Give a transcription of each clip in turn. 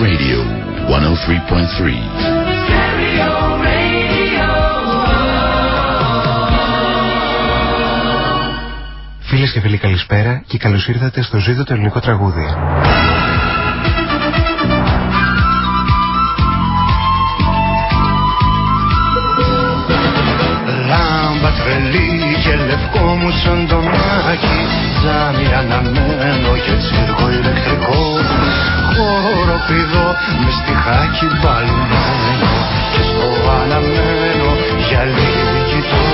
Radio 103.3. Φίλες και φίλοι καλησπέρα και καλώς ήρθατε στο ζήτο το ελληνικό τραγούδι. Λάμπα τρελή και λευκό μου σαν το μάκι Τζάμι αναμένο και τσίρκο ηλεκτρικό Χώρο πηδό με στιχάκι μπαλμένο Και στο αναμένο γυαλί κοιτώ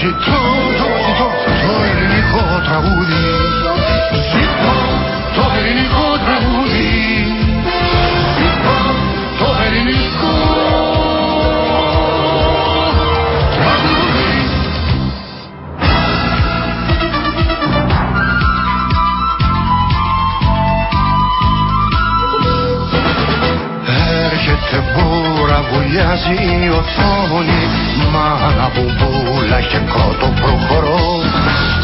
Ζητώ, το ζητώ το ελληνικό τραγούδι βουλιάζει η οθόνη Μάνα μπουμπούλα και κότο προχωρώ.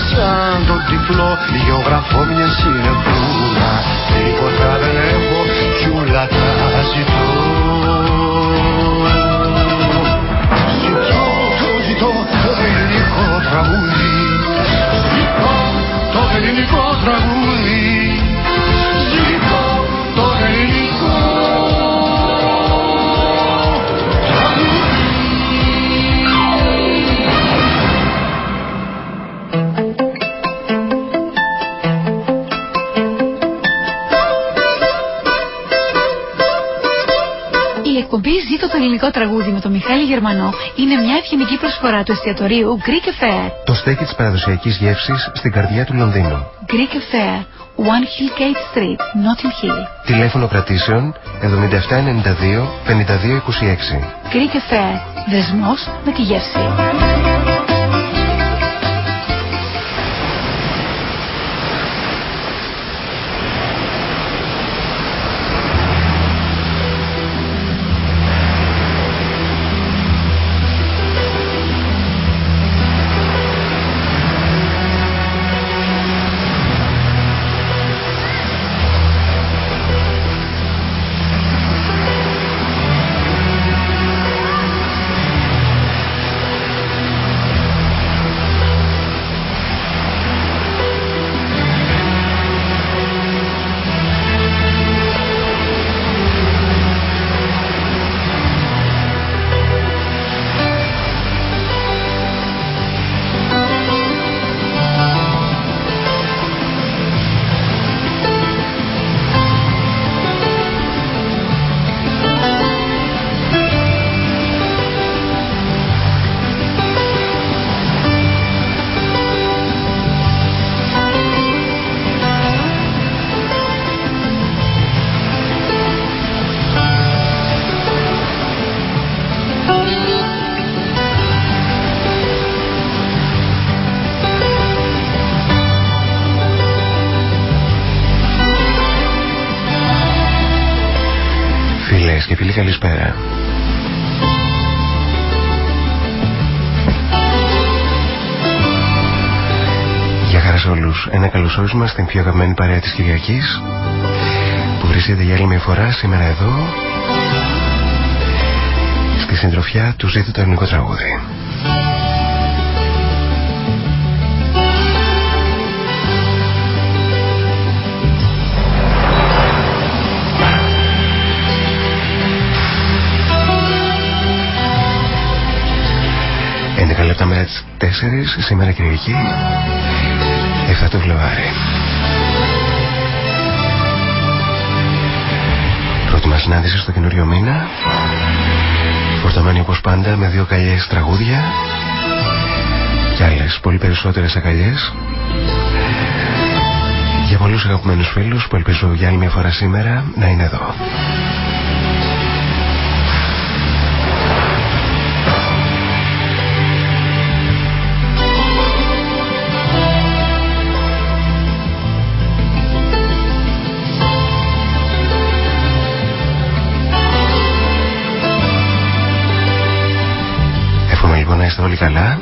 Σαν τον τυφλό γεωγραφώ μια συνεπούλα Τίποτα δεν έχω κι ούλα τα ζητώ. Ζητώ, το ζητώ το ελληνικό τραγούδι. Ζητώ το ελληνικό Γερμανό είναι μια ευγενική προσφορά του εστιατορίου Greek Affair. Το στέκι της παραδοσιακής γεύσης στην καρδιά του Λονδίνου. Greek Affair, One Hill Gate Street, Notting Hill. Τηλέφωνο κρατήσεων 7792 5226. Greek Affair, δεσμός με τη γεύση. Όλους, ένα καλωσόρισμα στην πιο αγαπημένη παρέα της Κυριακής που βρίσκεται για άλλη μια φορά σήμερα εδώ στη συντροφιά του ζήτου το ελληνικό τραγούδι. Έντεκα λεπτά μετά τις 4 σήμερα Κυριακή 7 το Φλεβάρι. Πρώτη μας συνάντηση στο καινούριο μήνα Φορτωμένη όπως πάντα με δύο καλιές τραγούδια και άλλες πολύ περισσότερες αγκαλιές για πολλούς αγαπημένους φίλους που ελπίζω για άλλη μια φορά σήμερα να είναι εδώ. Όλοι καλά.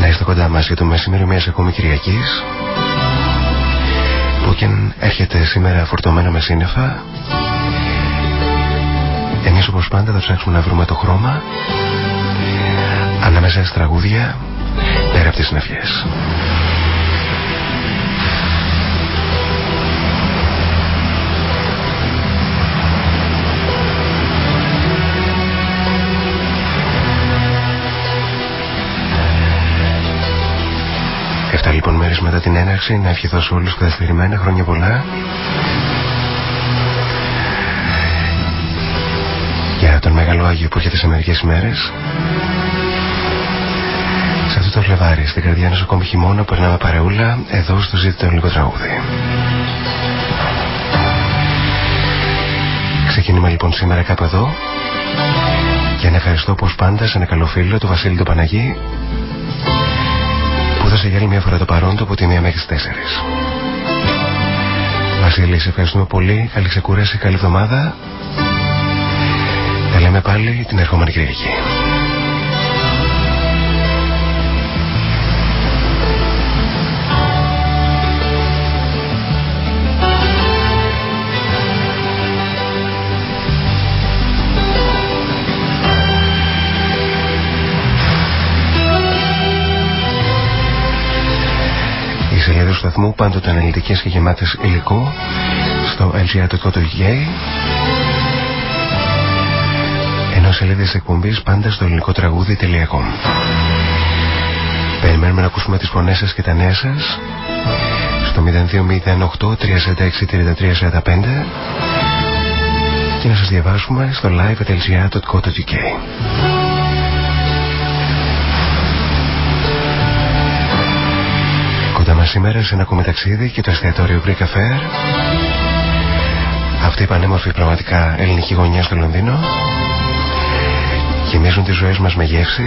Να είστε κοντά μας για το μεσημέρι μιας ακόμη Κυριακής Που και έρχεται σήμερα φορτωμένο με σύννεφα Εμείς όπως πάντα θα ψάξουμε να βρούμε το χρώμα Ανάμεσα στα τραγούδια Πέρα από τις συννεφιές Εφτά λοιπόν μέρες μετά την έναρξη να ευχηθώ σε όλους καθυστερημένα χρόνια πολλά. Για τον Μεγάλο Άγιο που έρχεται σε μερικές ημέρες σε αυτό το φλεβάρι στην καρδιά ενός ακόμη χειμώνα περνάμε παρεούλα. Εδώ στο ζήτητο ελληνικό τραγούδι. Ξεκινήμα λοιπόν σήμερα κάπου εδώ. Και να ευχαριστώ πως πάντα σε ένα καλό φίλο του Βασίλη του Παναγί έδωσε για άλλη μια φορά το παρόν του από τη μία μέχρι τις 4. Βασίλη, σε ευχαριστούμε πολύ. Καλή ξεκούραση, καλή εβδομάδα. Τα λέμε πάλι την ερχόμενη Κυριακή. Σταθμού πάντοτε αναλυτικές και γεμάτες υλικό στο lgr.co.uk ενώ σελίδες εκπομπής πάντα στο ελληνικό τραγούδι.com Περιμένουμε να ακούσουμε τις φωνές σας και τα νέα σας. Στο 0208 346 3345 και να σας διαβάσουμε στο live.lgr.co.uk Κοντά σήμερα σε ένα ακόμη ταξίδι και το εστιατόριο Greek Affair. Αυτή η πανέμορφη πραγματικά ελληνική γωνιά στο Λονδίνο γεμίζουν τις ζωές μας με γεύση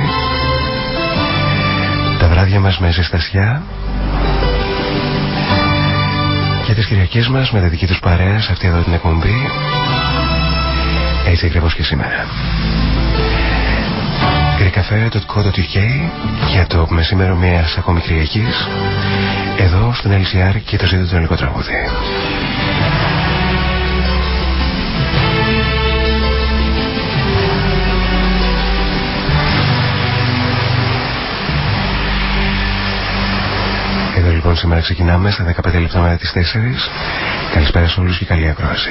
τα βράδια μας με ζεστασιά και τις Κυριακές μας με τα δική τους παρέα σε αυτή εδώ την εκπομπή έτσι ακριβώς και σήμερα greekcafe.co.uk για το μεσήμερο μιας ακόμη Κυριακής εδώ στον LCR και το ζήτητο ελληνικό τραγούδι. Εδώ λοιπόν σήμερα ξεκινάμε στα 15 λεπτά μετά τις 4. Καλησπέρα σε όλους και καλή ακρόαση.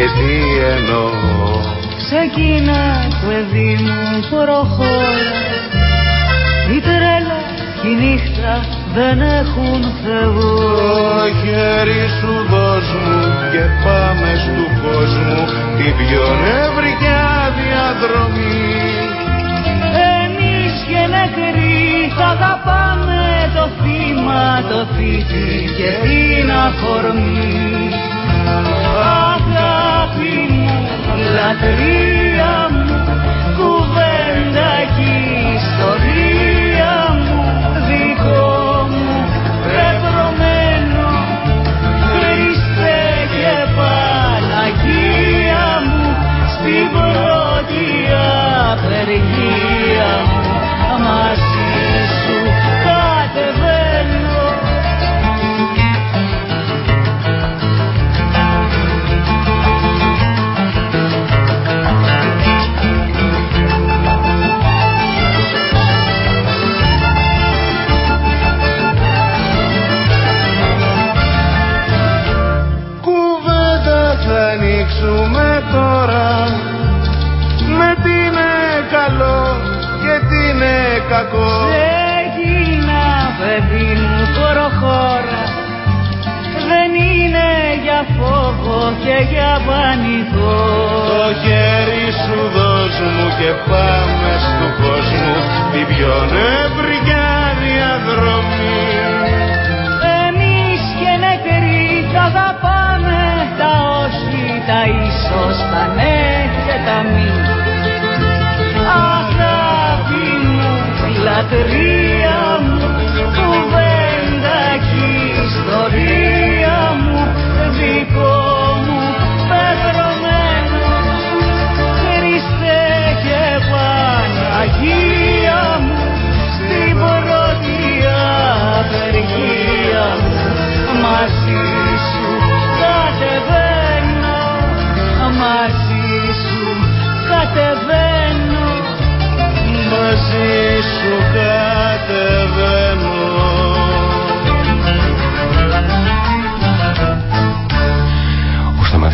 Και τι εννοώ. Ξεκίνα παιδί μου προχώρα. Η τρέλα η νύχτα δεν έχουν Θεό. Το χέρι σου δώσ' μου και πάμε στου κόσμου. Την πιο νευρικιά διαδρομή Εμείς και νεκροί θα αγαπάμε το θύμα, το θήτη και την αφορμή. Αγάπη μου, λατρεία μου, κουβέντα και ιστορία μου δικό απεργία μου μαζί σου κακό. Έγινα παιδί μου προχώρα Δεν είναι για φόβο και για πανικό. Το χέρι σου δώσ' μου και πάμε στου κόσμου Την πιο νευρικιά διαδρομή Εμείς και νεκροί θα δαπάμε τα όχι, τα ίσως, τα ναι και τα μη λατρεία μου κουβέντα κι ιστορία μου δικό μου πεθρωμένο Χριστέ και Παναγία μου στην πρώτη απεργία μου μαζί σου κατεβαίνω μαζί σου κατεβαίνω μαζί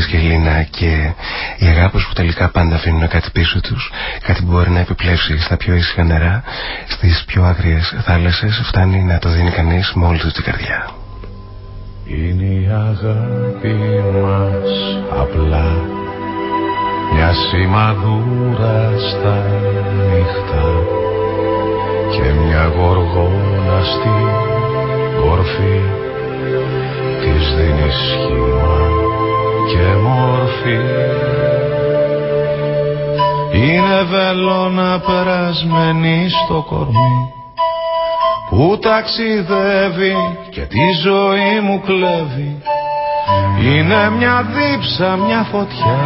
και η Λίνα και οι αγάπες που τελικά πάντα αφήνουν κάτι πίσω τους κάτι που μπορεί να επιπλέψει στα πιο ήσυχα νερά στις πιο άγριες θάλασσες φτάνει να το δίνει κανείς με όλη του την καρδιά. Είναι η αγάπη μας απλά μια σημαδούρα στα νύχτα και μια γοργόνα στη κορφή της δίνεις σχήμα και μορφή. Είναι βελόνα περασμένη στο κορμί που ταξιδεύει και τη ζωή μου κλέβει. Είναι μια δίψα, μια φωτιά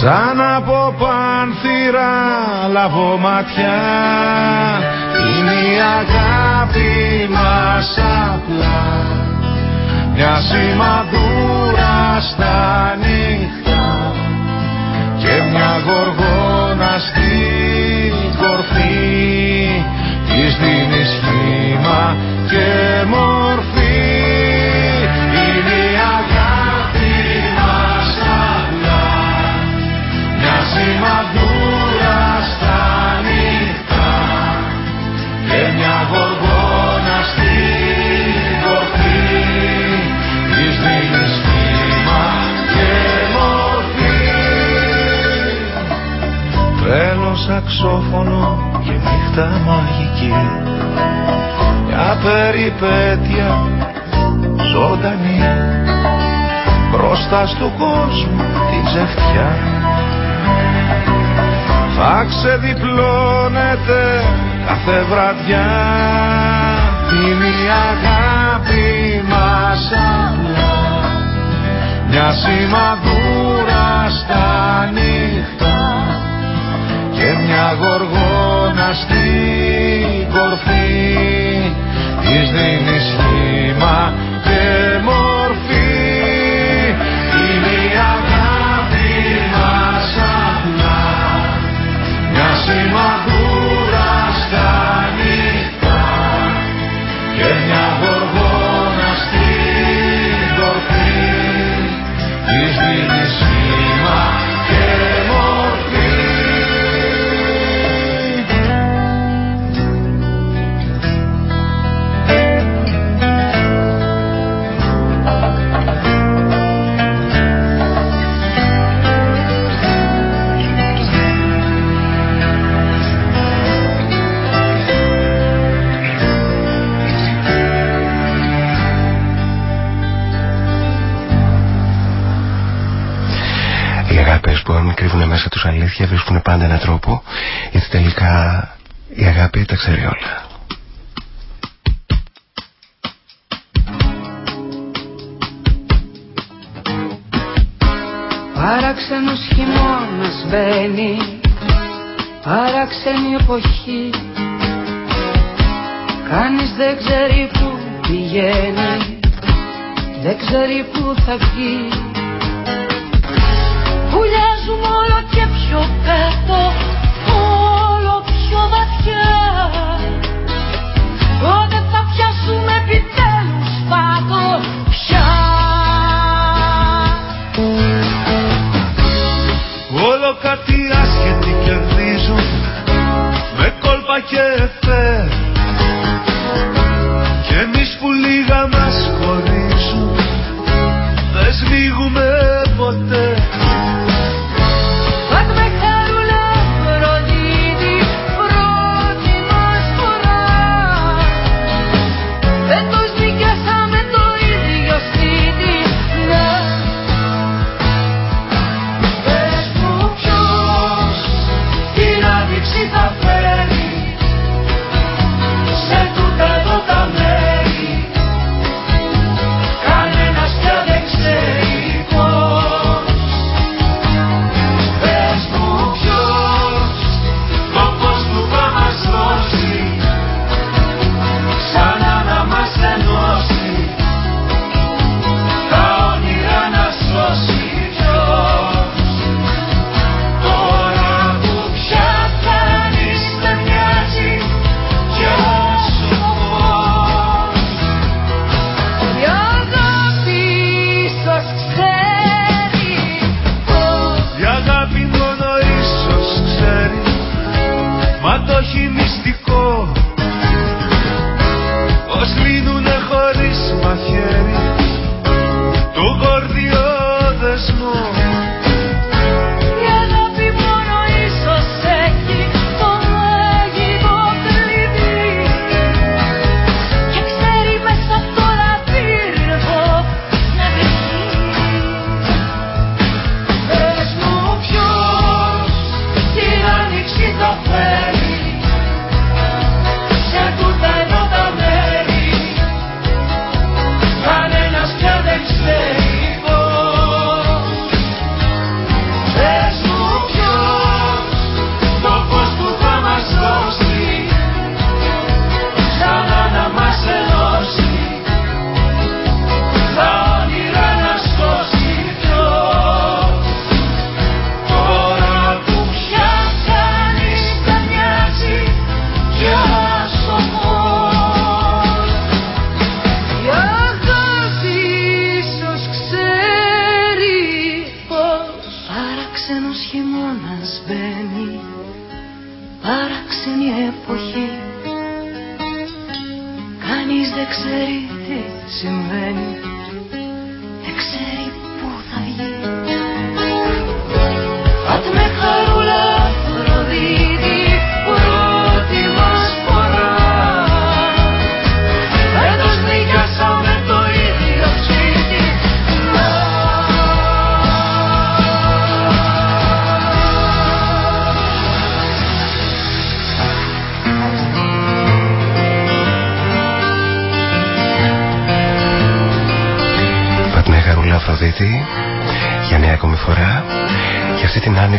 Σαν από πάνθυρα λαβωματιά Είναι η αγάπη μας απλά. Μια σημαδούρα στα νύχτα. Και μια γοργόνα στην κορφή. Της δίνεις χήμα και μορφή σημαδούλα στα νύχτα και μια γοργόνα στην κορφή της δίνεις κύμα και μορφή. Θέλω σαξόφωνο και νύχτα μαγική. Μια περιπέτεια ζωντανή. Μπροστά στον κόσμο την ζευτιά θα ξεδιπλώνεται κάθε βραδιά. Είναι η αγάπη μας. Απλά μια σημαδούρα μέσα τους αλήθεια βρίσκουν πάντα έναν τρόπο γιατί τελικά η αγάπη τα ξέρει όλα. Παράξενος χειμώνας μπαίνει Παράξενη εποχή Κανείς δεν ξέρει που πηγαίνει Δεν ξέρει που θα βγει Βουλιάζουμε όλο και πιο κάτω Όλο πιο βαθιά. Πότε θα πιάσουμε επιτέλους πάτο πια. Όλο κάτι άσχετη κερδίζουν Με κόλπα και εφέ με χαρούλα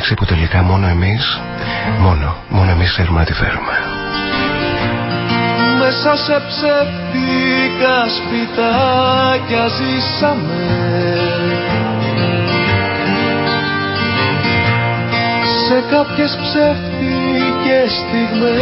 αυτή την άνοιξη που τελικά μόνο εμείς μόνο, μόνο εμείς ξέρουμε να τη φέρουμε. Μέσα σε ψεύτικα σπιτάκια ζήσαμε. Σε κάποιες ψεύτικες στιγμές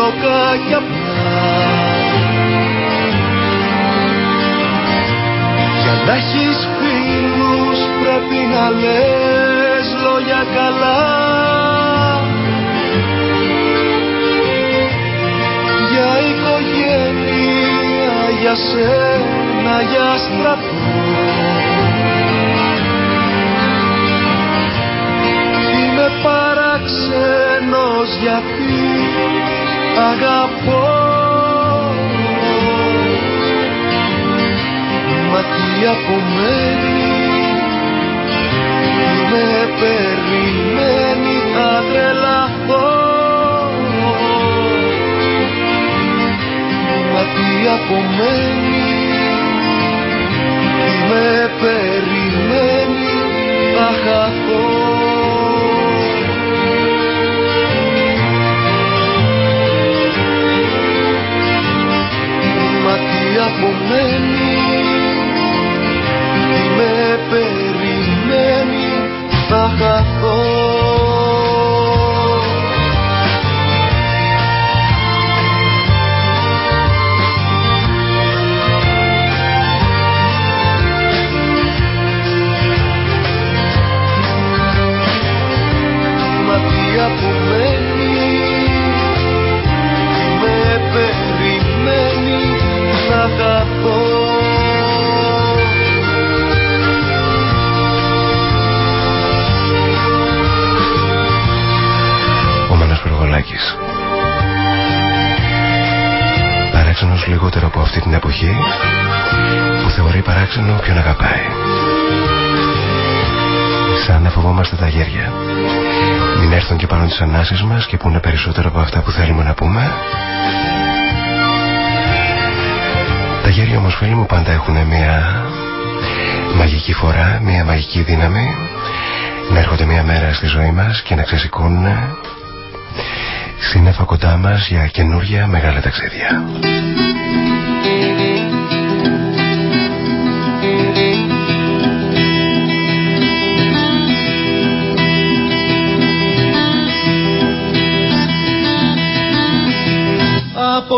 πολύπλοκα κι απλά Να έχεις φίλους πρέπει να λες λόγια καλά. Για οικογένεια, για σένα, για στρατό. Είμαι παράξενος γιατί αγαπώ. Μα τι απομένει Τι με περιμένει θα τρελαθώ. Μα τι απομένει Τι με περιμένει θα χαθώ τι απομένει με τις ανάσεις μας και πούνε περισσότερο από αυτά που θέλουμε να πούμε Τα γέρια όμως φίλοι μου πάντα έχουν μια μαγική φορά, μια μαγική δύναμη να έρχονται μια μέρα στη ζωή μας και να ξεσηκώνουν σύννεφα κοντά μας για καινούργια μεγάλα ταξίδια.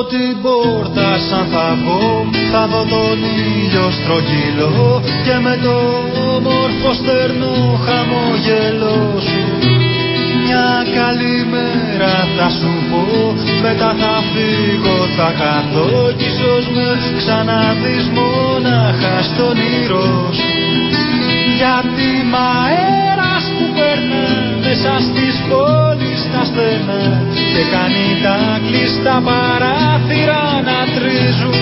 Από την πόρτα σαν θα βγω θα δω τον ήλιο στρογγυλό και με το όμορφο στερνό χαμογελό σου. Μια καλή μέρα θα σου πω Μετά θα φύγω θα χαθώ Κι ίσως με ξαναδείς μόναχα στον ήρω σου. Γιατί μ' αέρας που περνά Μέσα στις πόλεις τα στενά Και κάνει τα κλειστά παράθυρα να τρίζουν.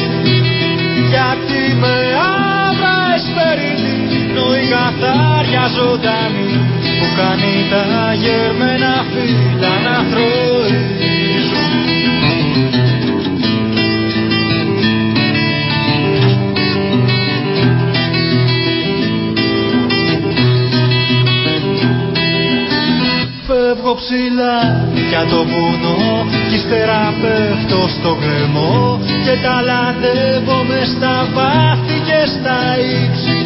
Γιατί με άβρας εσπερινή Νοή καθάρια ζωντανή που κάνει τα γερμένα φύλλα ψηλά για το βουνό. Κι ύστερα πέφτω στο κρεμό και ταλαντεύω μες στα βάθη και στα ύψη.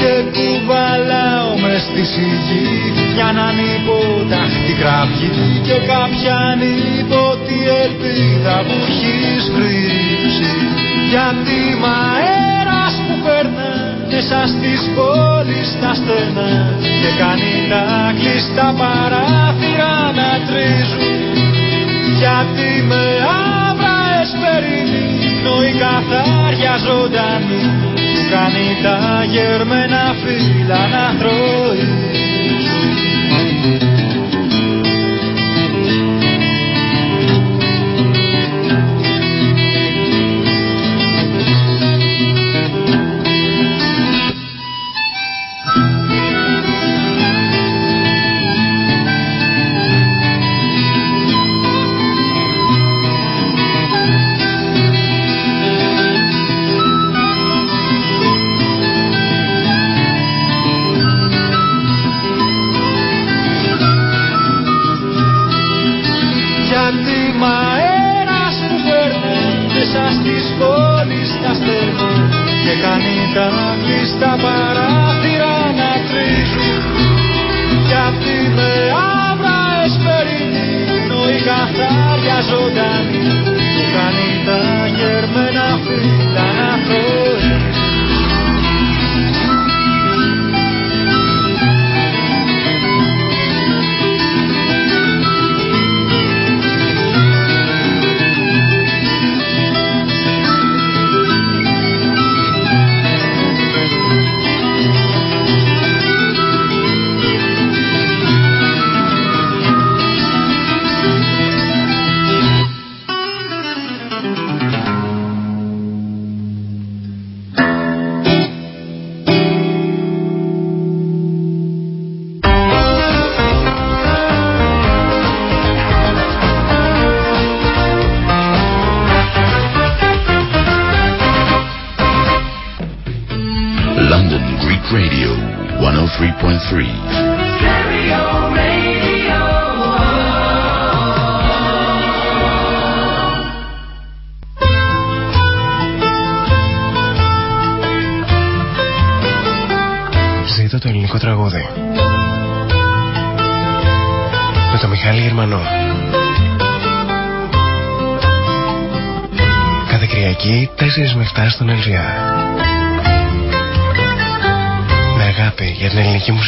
Και κουβαλάω μες στη σιγή για να υποταχτή κραυγή και κάποια ανίποτη ελπίδα που έχεις κρύψει γιατί μ' αέρας που περνά μέσα στις πόλεις τα στενά και κάνει τα κλειστά παράθυρα να τρίζουν. Γιατί με άβρα εσπερινή η καθάρια ζωντανή που κάνει τα γερμένα φύλλα να τρώει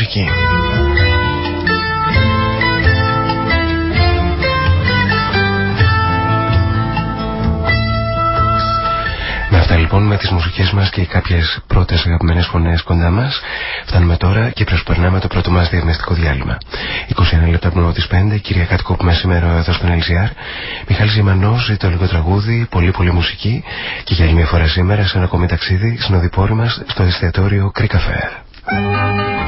μουσική. Με αυτά λοιπόν με τις μουσικές μας και κάποιες πρώτες αγαπημένες φωνές κοντά μας φτάνουμε τώρα και προσπερνάμε το πρώτο μας διαγνωστικό διάλειμμα. 21 λεπτά από τις 5, κυρία Κάτκοπ σήμερα εδώ στον LGR. Μιχάλης Ζημανός, το λίγο τραγούδι, πολύ πολύ μουσική και για άλλη μια φορά σήμερα σε ένα ακόμη ταξίδι στην οδηπόρη μας στο εστιατόριο Creek Affair.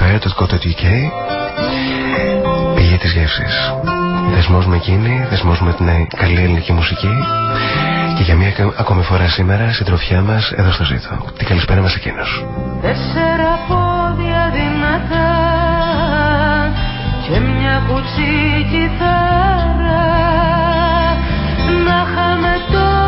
Fire.co.uk Πηγή της γεύσης Δεσμός με εκείνη, δεσμός με την καλή ελληνική μουσική και για μια ακόμη φορά σήμερα συντροφιά μας εδώ στο ζήτο. Την καλησπέρα μας εκείνος. Τέσσερα πόδια δυνατά και μια κουτσή κιθάρα να χαμε τώρα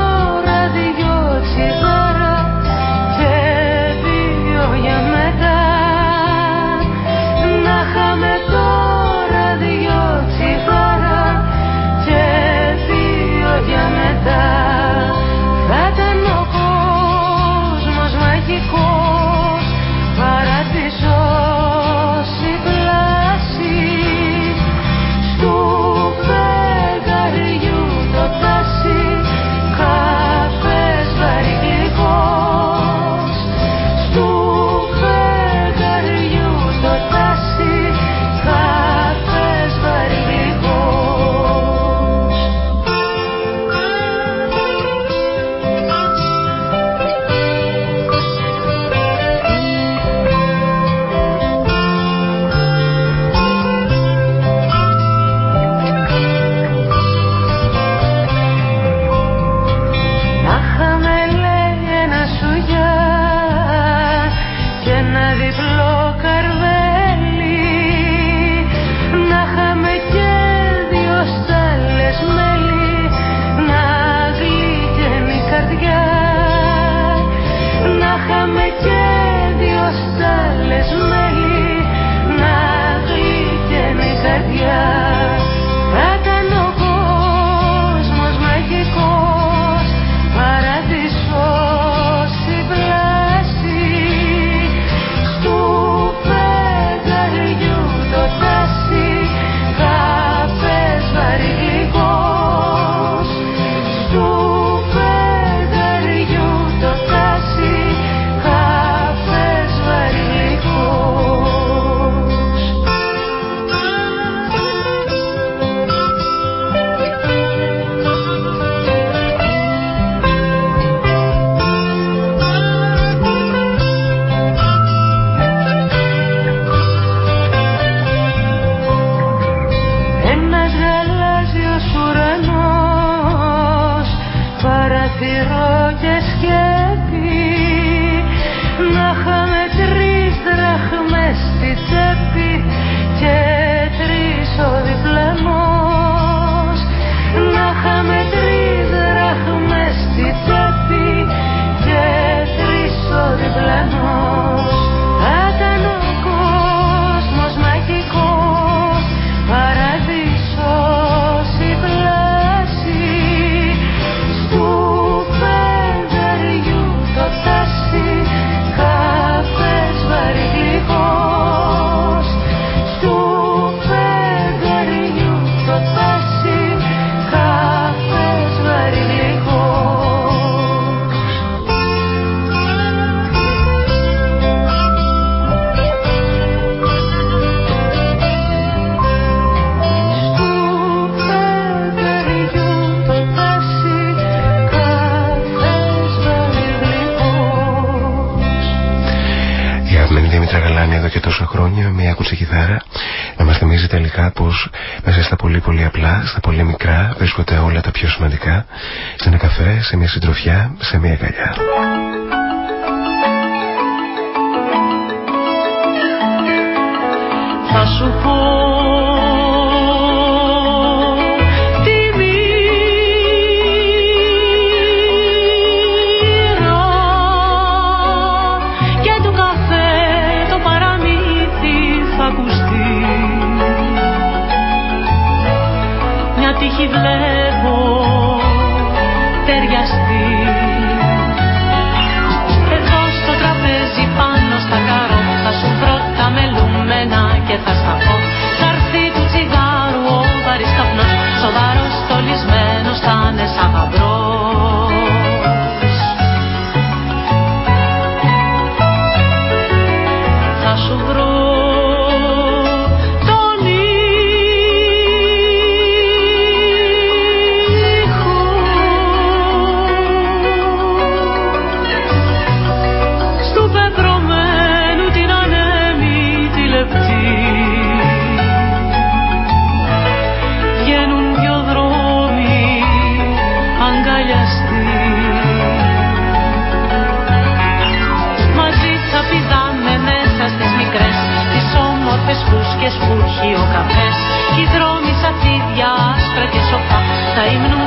θα ήμουν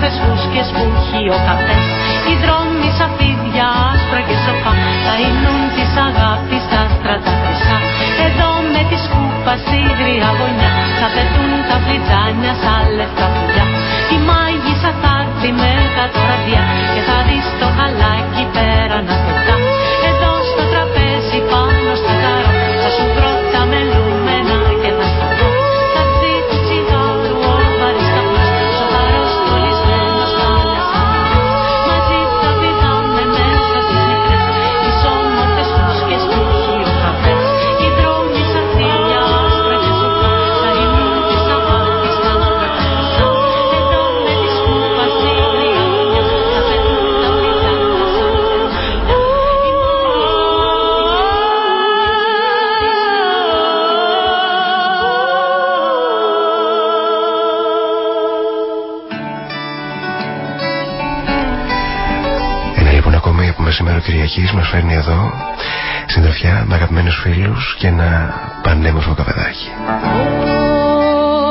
Σόφες, και φούχοι, ο καφές Οι δρόμοι σαν φίδια άσπρα και σοφά Θα είνουν της αγάπης τα στρατά χρυσά. Εδώ με τη σκούπα στη γριά Θα πετούν τα φλιτζάνια σαν λεφτά πουλιά. Η μάγισσα θα με τα Και θα δεις το χαλάκι Κυριακής μας φέρνει εδώ συντροφιά με αγαπημένους φίλους και ένα πανέμορφο καφεδάκι.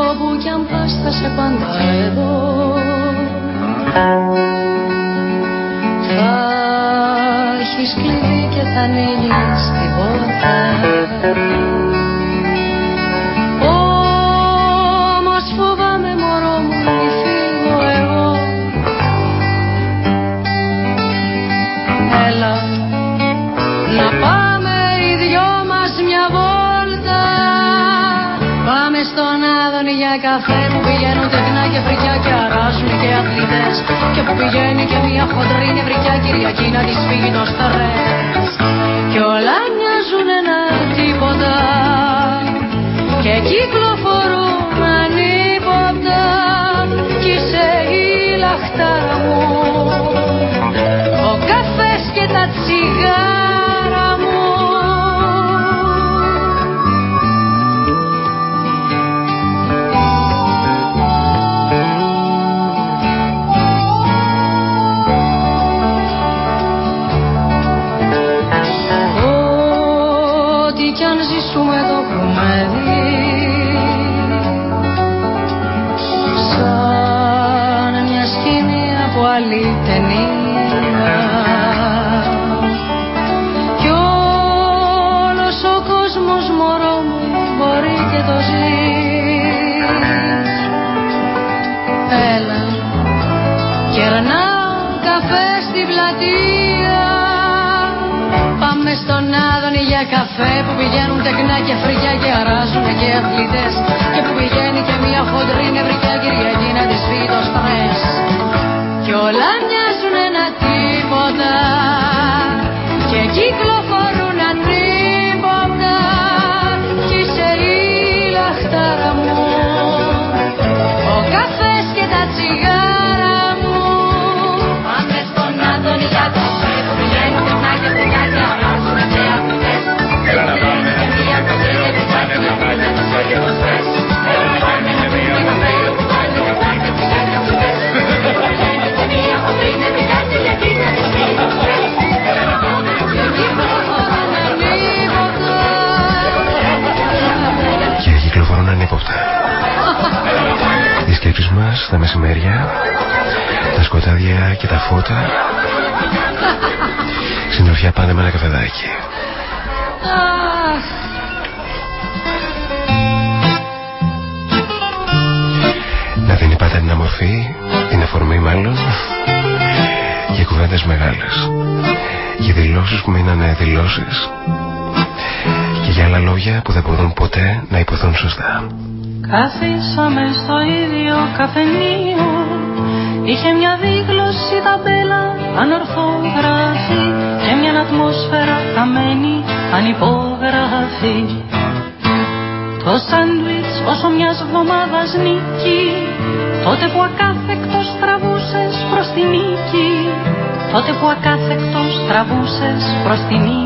Όπου κι αν πας θα σε πάντα εδώ Θα έχεις κλειδί και θα ανοίγεις την πόρτα και που πηγαίνει και μια χοντρή νευρικιά Κυριακή να της φύγει το στρες προς την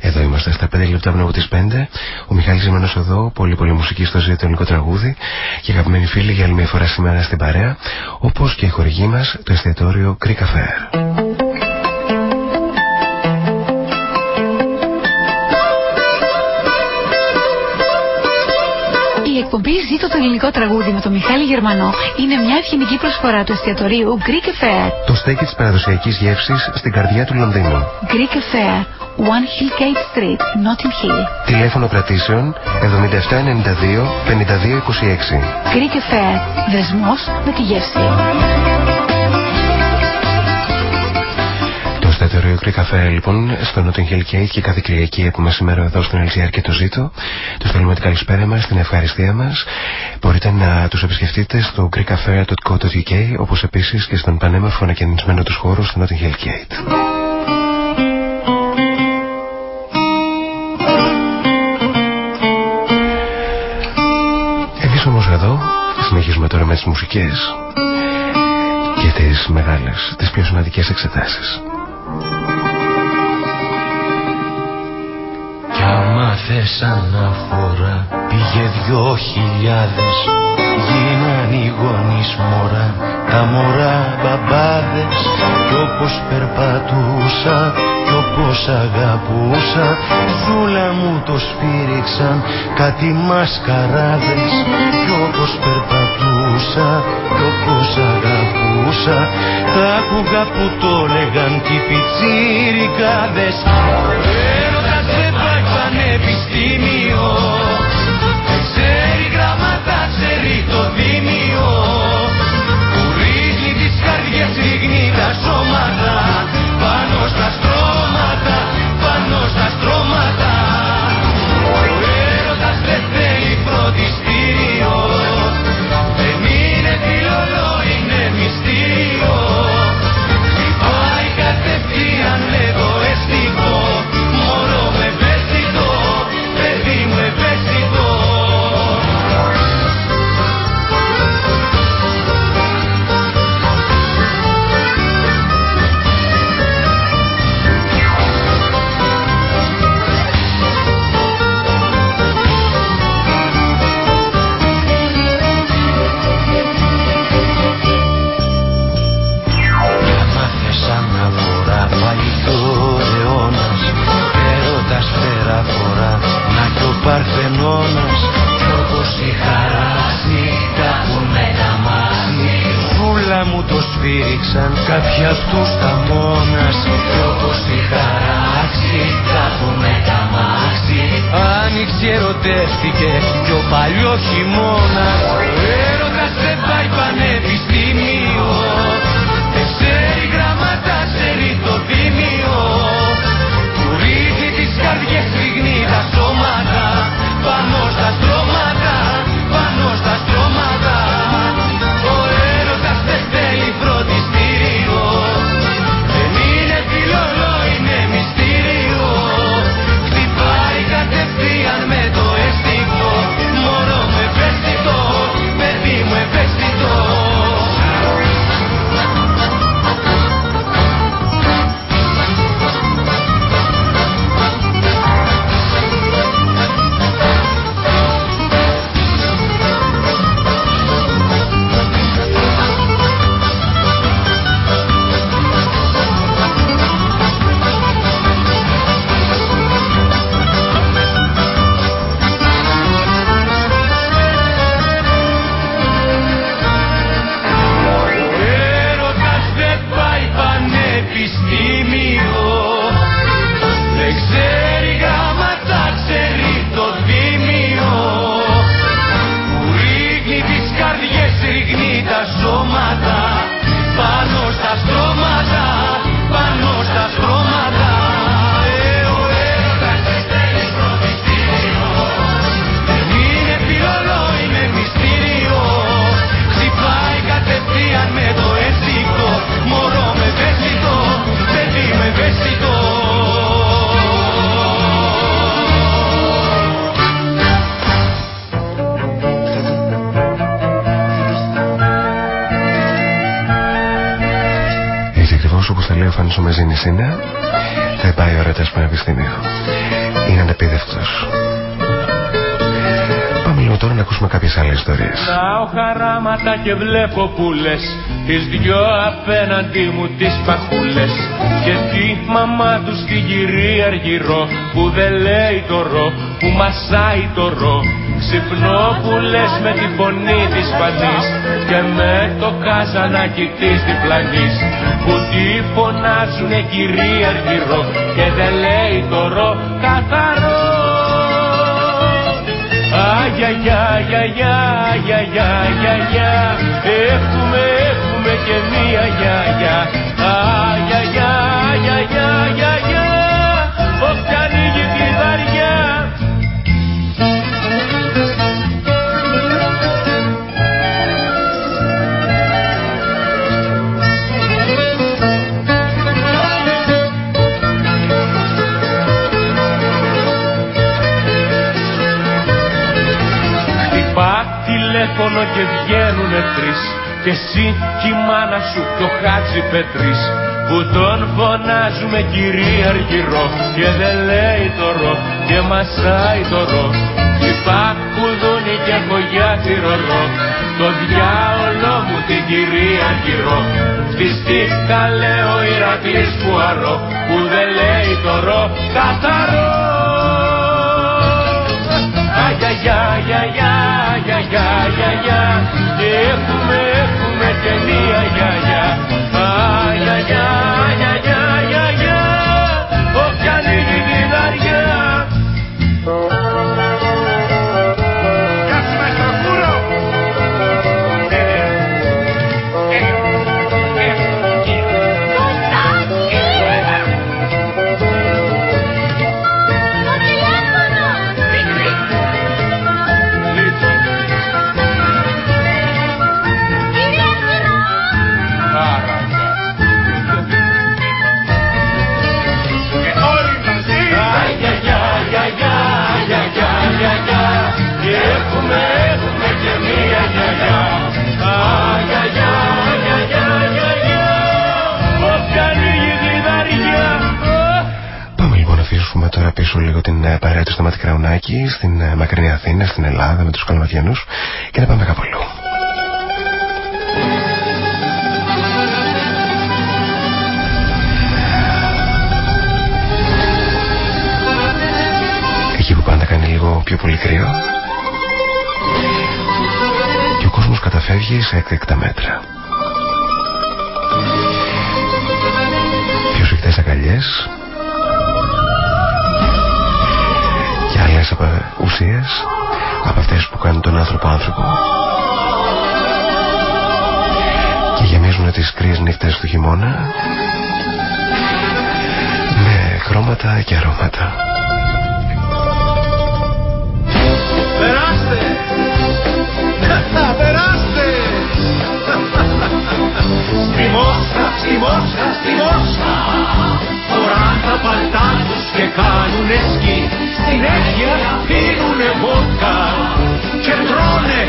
Εδώ είμαστε στα 5 λεπτά από τις 5. Ο Μιχάλης Ζημανός εδώ, πολύ πολύ μουσική στο ζητονικό τραγούδι. Και αγαπημένοι φίλοι για άλλη μια φορά σήμερα στην παρέα, Όπως και η χορηγή μας, το εστιατόριο Η εκπομπή Ζήτω το ελληνικό τραγούδι με τον Μιχάλη Γερμανό είναι μια ευχημική προσφορά του εστιατορίου Greek Affair. Το στέκι της παραδοσιακής γεύσης στην καρδιά του Λονδίνου. Greek Affair, One Hill Gate Street, Notting Hill. Τηλέφωνο κρατήσεων 7792-5226. Greek Affair, δεσμός με τη γεύση. εστιατορίο Greek Cafe λοιπόν στο Notting Hill Cake και κάθε Κυριακή έχουμε σήμερα εδώ στην LGR και το ζήτω. Τους θέλουμε την καλησπέρα μας, την ευχαριστία μας. Μπορείτε να τους επισκεφτείτε στο greekcafe.co.uk όπως επίσης και στον πανέμορφο ανακαινισμένο τους χώρο στο Notting Hill Gate. Εμείς όμως εδώ συνεχίζουμε τώρα με τις μουσικές και τις μεγάλες, τις πιο σημαντικές εξετάσεις. Κι άμα θες αναφορά πήγε δυο χιλιάδες Γίναν οι γονείς μωρά, τα μωρά μπαμπάδες Κι όπως περπατούσα, κι όπως αγαπούσα Ζούλα μου το σπήριξαν κάτι μασκαράδες. Κι όπως περπατούσα, κι όπως αγαπούσα Τα άκουγα που το λέγαν κι οι πιτσίρικάδες Έρωτας δεν πάει πανεπιστήμιο πάνω στα στρώματα, σφύριξαν κάποιοι αυτούς τα μόνας Κι όπως η χαράξη κάπου με τα μάτια Άνοιξε ερωτεύτηκε κι ο παλιό χειμώνας τα λέει ο Φάνης ο Μαζίνης είναι, δεν πάει ο έρωτας πανεπιστήμιο. Είναι ανεπίδευτος. Πάμε λίγο τώρα να ακούσουμε κάποιες άλλες ιστορίες. Ναώ χαράματα και βλέπω που λες Τις δυο απέναντι μου τις παχούλες Και τη μαμά τους στη γυρία αργυρό Που δεν λέει το ρο, που μασάει το ρο Ξυπνώ που λες με τη φωνή της πανής Και με το καζανάκι της διπλανής Που τη φωνάζουνε κυρία αργυρό Και δεν λέει το ρο καθαρό. Αγιαγιά, αγιαγιά, αγιαγιά, αγιαγιά Έχουμε, έχουμε και μία γιαγιά Αγιαγιά, αγιαγιά, αγιαγιά και βγαίνουνε τρεις. Και εσύ κι η μάνα σου το χάτσι πετρής. Που τον φωνάζουμε κυρία Αργυρό και δεν λέει το ρο και μασάει το ρο Παπουδούνι και χωγιάτι ρορό. Το διάολο μου την κυρία Αργυρό Φυστήκα λέω Ηρακλής που αρώ. Που δεν λέει το ρο καθαρό Αγιαγιά, αγιαγιά, αγιαγιά, αγιαγιά έχουμε, έχουμε και μία γιαγιά Αγιαγιά, αγιαγιά, αγιαγιά τώρα πίσω λίγο την ε, παρέα του Σταμάτη Κραουνάκη στην ε, μακρινή Αθήνα, στην Ελλάδα με τους Καλματιανούς και να πάμε κάπου αλλού. Εκεί που πάντα κάνει λίγο πιο πολύ κρύο και ο κόσμος καταφεύγει σε έκτακτα μέτρα. Πιο σφιχτές αγκαλιές ουσίες από αυτές που κάνουν τον άνθρωπο άνθρωπο και γεμίζουν τις κρύες νύχτες του χειμώνα με χρώματα και αρώματα. Περάστε! Περάστε! Στη Μόσχα, στη Μόσχα, στη Μόσχα Φοράν τα παλτά τους και κάνουνε σκι. Συνέχεια πίνουνε βότκα Και τρώνε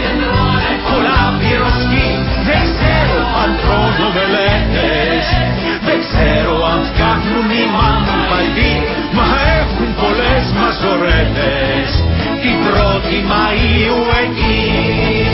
πολλά πυροσκή Δεν ξέρω αν τρώνε μελέτες Δεν ξέρω αν φτιάχνουν οι μάμου παλιοί Μα έχουν πολλές μαζορέτες. Την πρώτη Μαΐου εκεί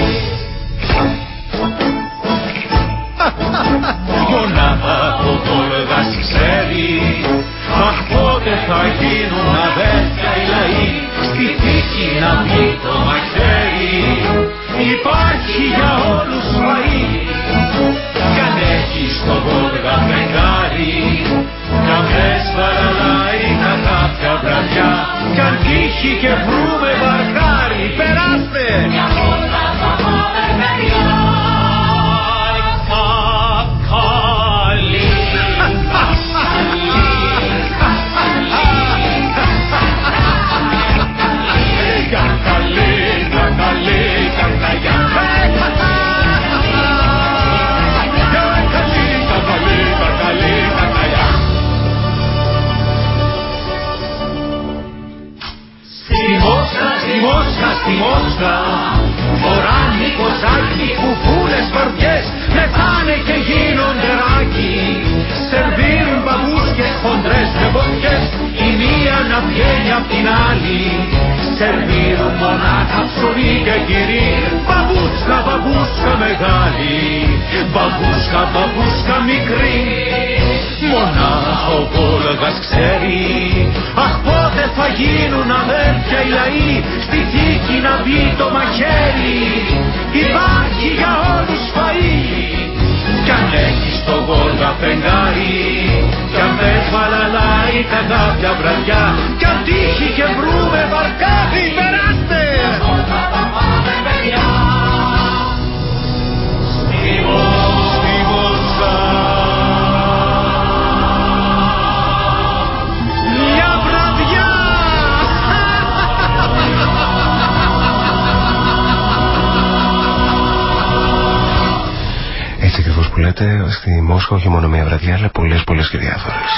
στη Μόσχα όχι μόνο μία βραδιά, αλλά πολλές πολλές και διάφορες.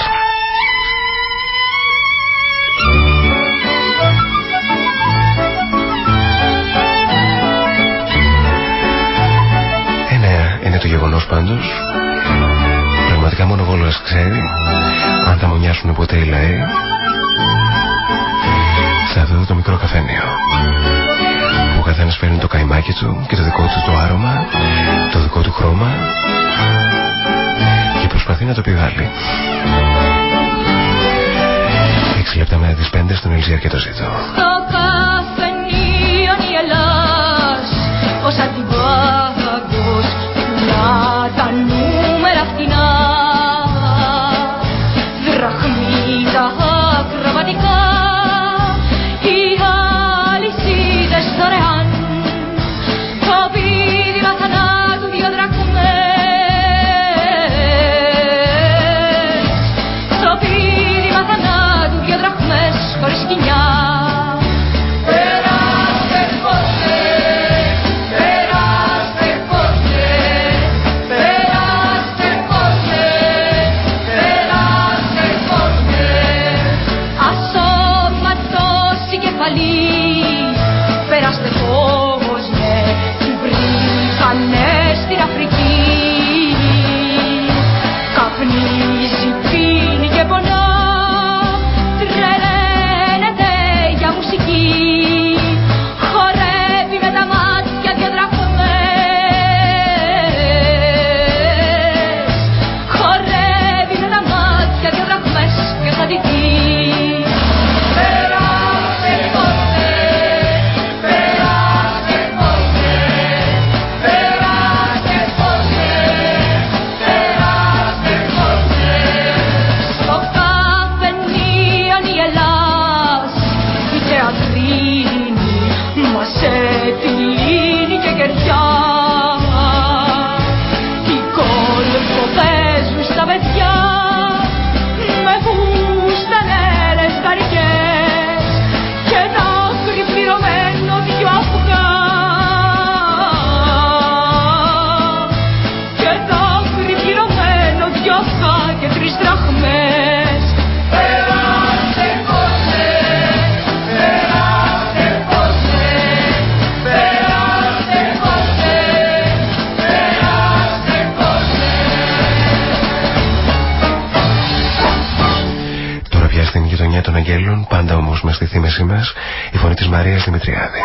το γεγονός πάντως. Πραγματικά μόνο Βόλος ξέρει. Αν θα μονιάσουν ποτέ οι λαοί σε αυτό το μικρό καφένιο που ο καθένας παίρνει το καϊμάκι του και το δικό του το άρωμα το δικό του χρώμα. και προσπαθεί να το πηγάλει 6 λεπτά μετά τις 5 στον Ελζία και το ζήτω Στο καφενείο η Ελλάς ως αντιβάγος πουλά τα νούμερα όμως με στη θύμεσή μας, η φωνή της Μαρίας Δημητριάδη.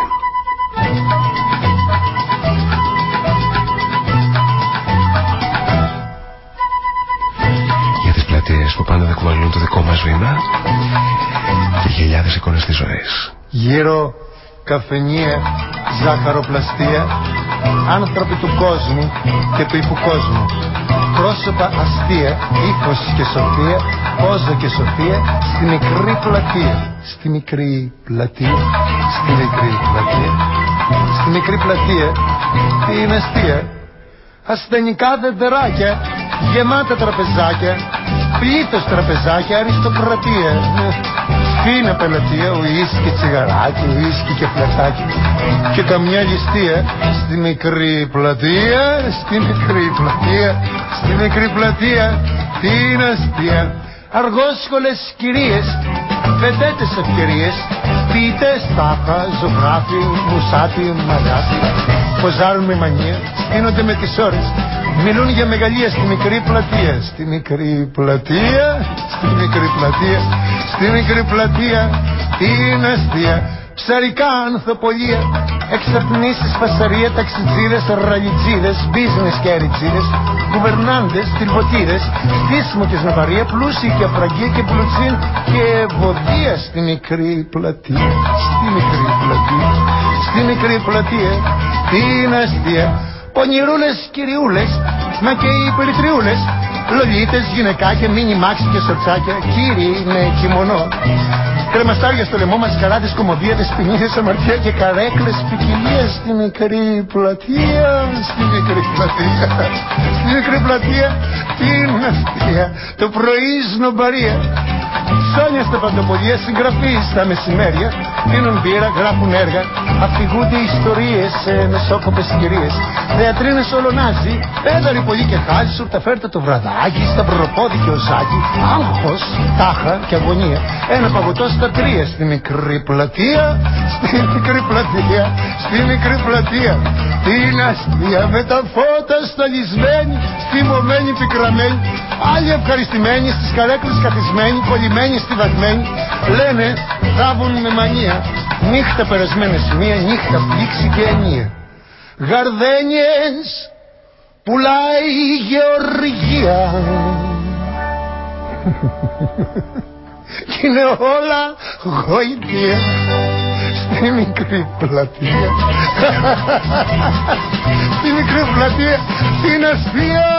Για τις πλατείες που πάντα δεν κουβαλούν το δικό μας βήμα και χιλιάδες εικόνες της ζωής. Γύρω καφενεία, ζάχαροπλαστεία, άνθρωποι του κόσμου και του υποκόσμου. Πρόσωπα αστεία, ύφος και σοφία, πόζα και σοφία, στη μικρή πλατεία. Στη μικρή πλατεία, στη μικρή πλατεία, στη μικρή πλατεία, την αστεία; Ασθενικά δεντεράκια, γεμάτα τραπεζάκια, πλήθος τραπεζάκια, αριστοκρατία. Φίνα πελατεία, ουίσκι, τσιγαράκι, ουίσκι και φλετάκι. Και καμιά ληστεία στη μικρή πλατεία, στη μικρή πλατεία, στη μικρή πλατεία, την αστεία. Αργόσχολες κυρίες, βεντέτες ευκαιρίες, ποιητές τάχα, ζωγράφοι, μουσάτι, μαγάτι. Ποζάρουν με μανία, στείνονται με τις ώρες, μιλούν για μεγαλεία στη μικρή πλατεία. Στη μικρή πλατεία, στη μικρή πλατεία, στη μικρή πλατεία, την αστεία; Ψαρικά ανθοπολία, εξαπνήσεις, φασαρία, ταξιτζίδες, ραλιτζίδες, business και αριτσίδες, κουβερνάντες, τυρβοτήρες, στήσιμο και σναβαρία, πλούσιοι και αφραγία και πλουτσίν και βοδία στη μικρή πλατεία, στη μικρή πλατεία, στη μικρή πλατεία, την αστεία. Πονηρούλες, κυριούλες, μα και οι περιτριούλες, λολίτες, γυναικάκια, μίνι μάξι και σορτσάκια, κύριοι με κιμονό. Κρεμαστάρια στο λαιμό μας, καράτες, κομμωδίες, ποινίδες, αμαρτία και καρέκλες ποικιλία στη μικρή πλατεία, στη μικρή πλατεία, στη μικρή πλατεία, την αστεία, το πρωί σνομπαρία. Ψώνια στα παντοπολία, συγγραφεί στα μεσημέρια. Πίνουν μπύρα, γράφουν έργα. Αφηγούνται ιστορίες σε μεσόκοπες κυρίες. Θεατρίνες ολονάζει. Πέδαροι πολύ και χάζι. Τα φέρτε το βραδάκι, στα προπόδι και ο ζάκι. Άγχος, τάχα και αγωνία. Ένα παγωτό στα τρία. Στη μικρή πλατεία, στη μικρή πλατεία, στη μικρή πλατεία. Την αστεία με τα φώτα σταλισμένη, στιμωμένη, πικραμένη. Άλλοι ευχαριστημένοι στις καρέκλες καθισμένοι, κολλημένοι, στιβασμένοι. Λένε, θάβουν με μανία. Νύχτα περασμένες μία νύχτα πλήξη και ενία. Γαρδένιες πουλάει η γεωργία. Κι είναι όλα γοητεία στη μικρή πλατεία. στη μικρή πλατεία, στην αστεία.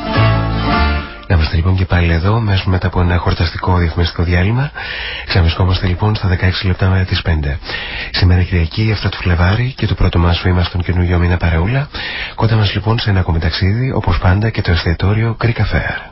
Να είμαστε λοιπόν και πάλι εδώ, μέσα μετά από ένα χορταστικό διαφημιστικό διάλειμμα. Ξαβρισκόμαστε λοιπόν στα 16 λεπτά μετά τις 5. Σήμερα Κυριακή, 7 του Φλεβάρι και το πρώτο μας βήμα στον καινούργιο μήνα παρεούλα. Κοντά μας λοιπόν σε ένα ακόμη ταξίδι, όπως πάντα και το εστιατόριο Greek Affair.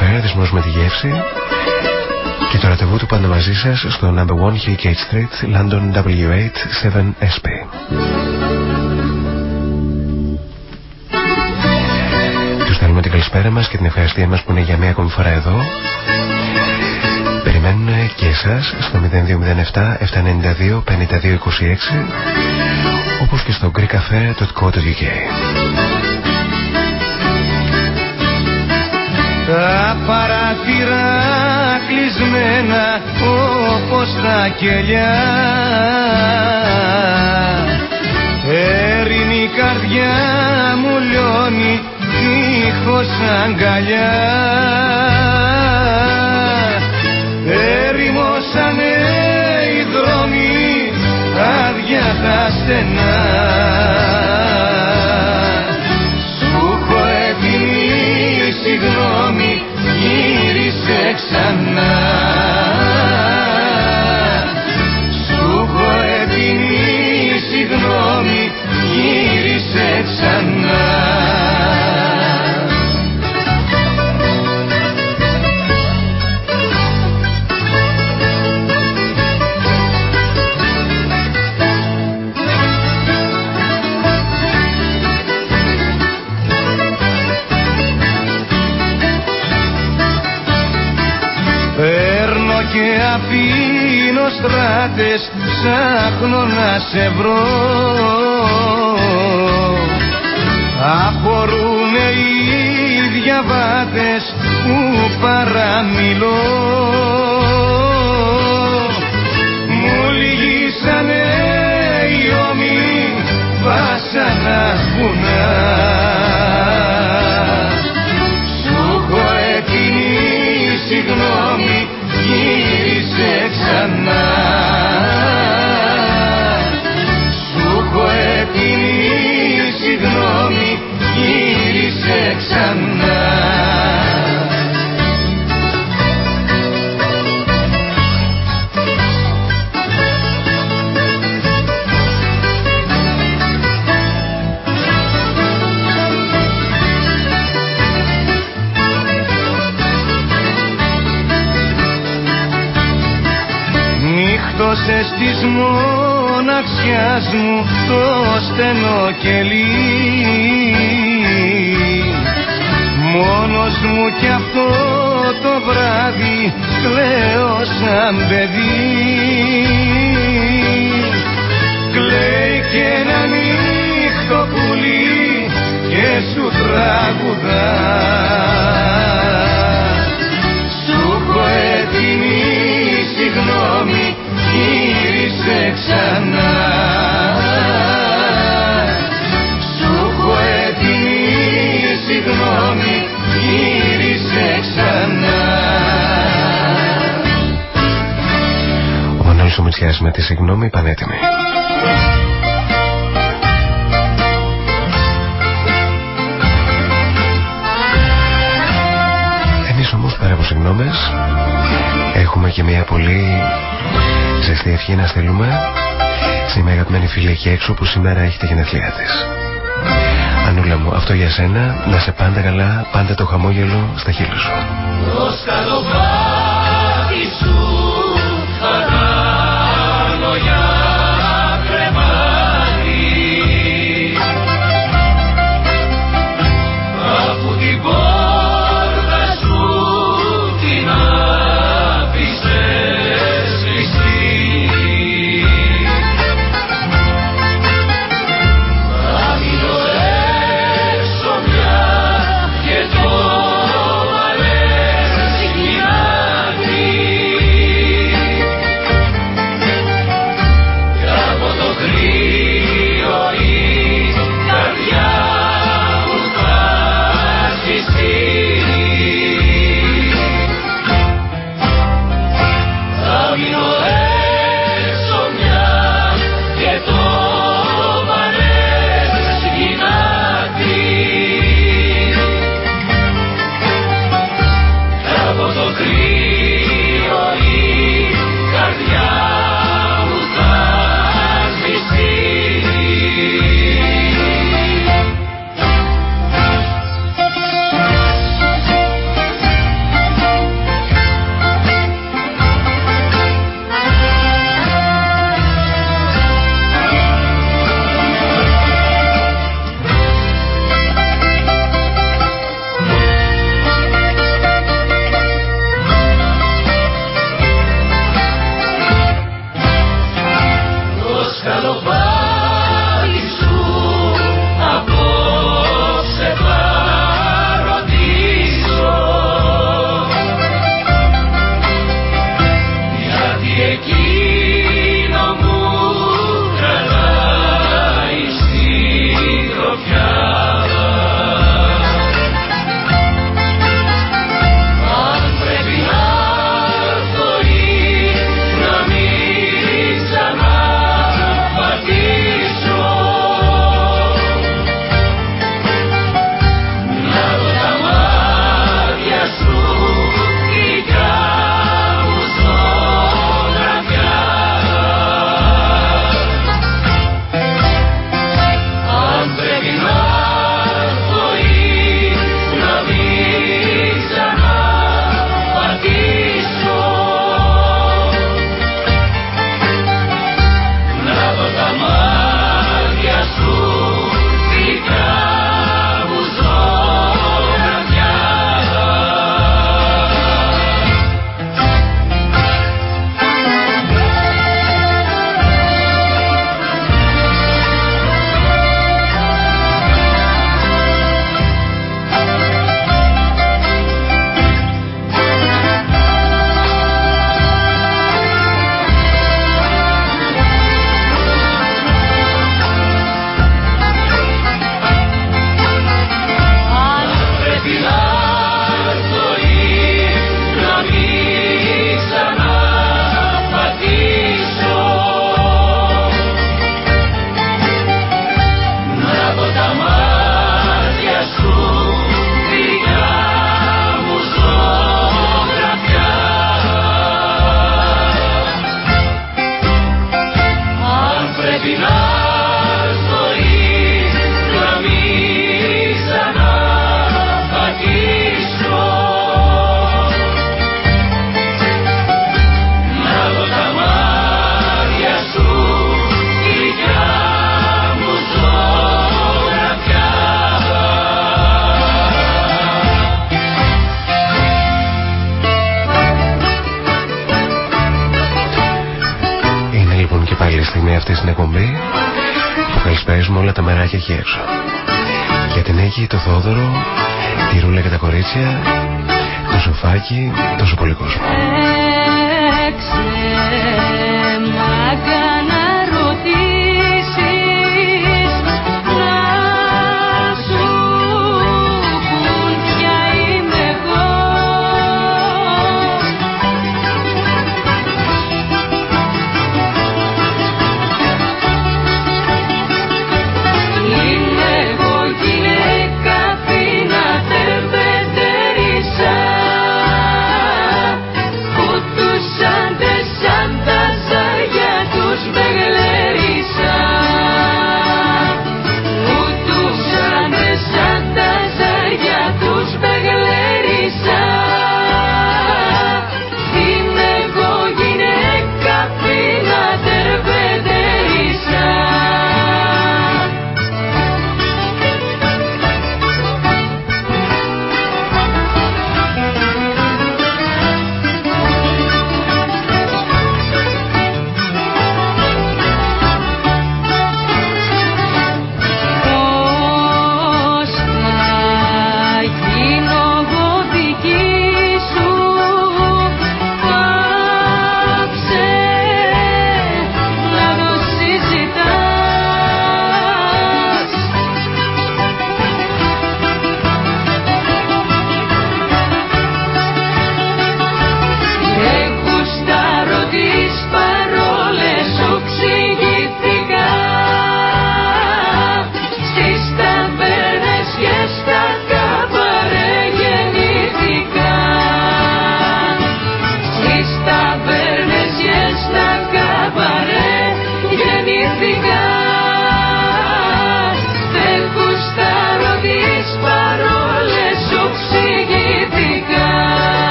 Greek Affair, δεσμός με τη γεύση. Και το ραντεβού του πάντα μαζί σας στο number 1 Hillgate Street, London W8 7SP. Τους στέλνουμε την καλησπέρα μας και την ευχαριστία μας που είναι για μία ακόμη φορά εδώ. Περιμένουν και εσάς στο 0207 792 5226 όπως και στο greekcafe.co.uk Τα παράθυρα κλεισμένα όπως τα κελιά. Έρινη καρδιά μου λιώνει δίχως αγκαλιά. Ερημώσανε οι δρόμοι άδεια τα στενά. Σου έχω έτοιμη συγγνώμη γύρισε ξανά στράτες ψάχνω να σε βρω. Απορρούνε οι διαβάτες που παραμιλώ. Μου λυγίσανε οι ώμοι βάσανα βουνά της μοναξιάς μου το στενό κελί. Μόνος μου κι αυτό το βράδυ κλαίω σαν παιδί. Κλαίει και ένα νύχτο πουλί και σου τραγουδά ξανά. Σου έχω έτοιμη συγγνώμη γύρισε ξανά. Ο Μανώλης ο Μητσιάς με τη συγγνώμη πανέτοιμη. Εμείς όμως πέρα από συγγνώμες έχουμε και μια πολύ ζεστή ευχή να στείλουμε σε μια αγαπημένη φίλη εκεί έξω που σήμερα έχει τη γενεθλία της. Ανούλα μου, αυτό για σένα, να σε πάντα καλά, πάντα το χαμόγελο στα χείλη σου.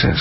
Τώρα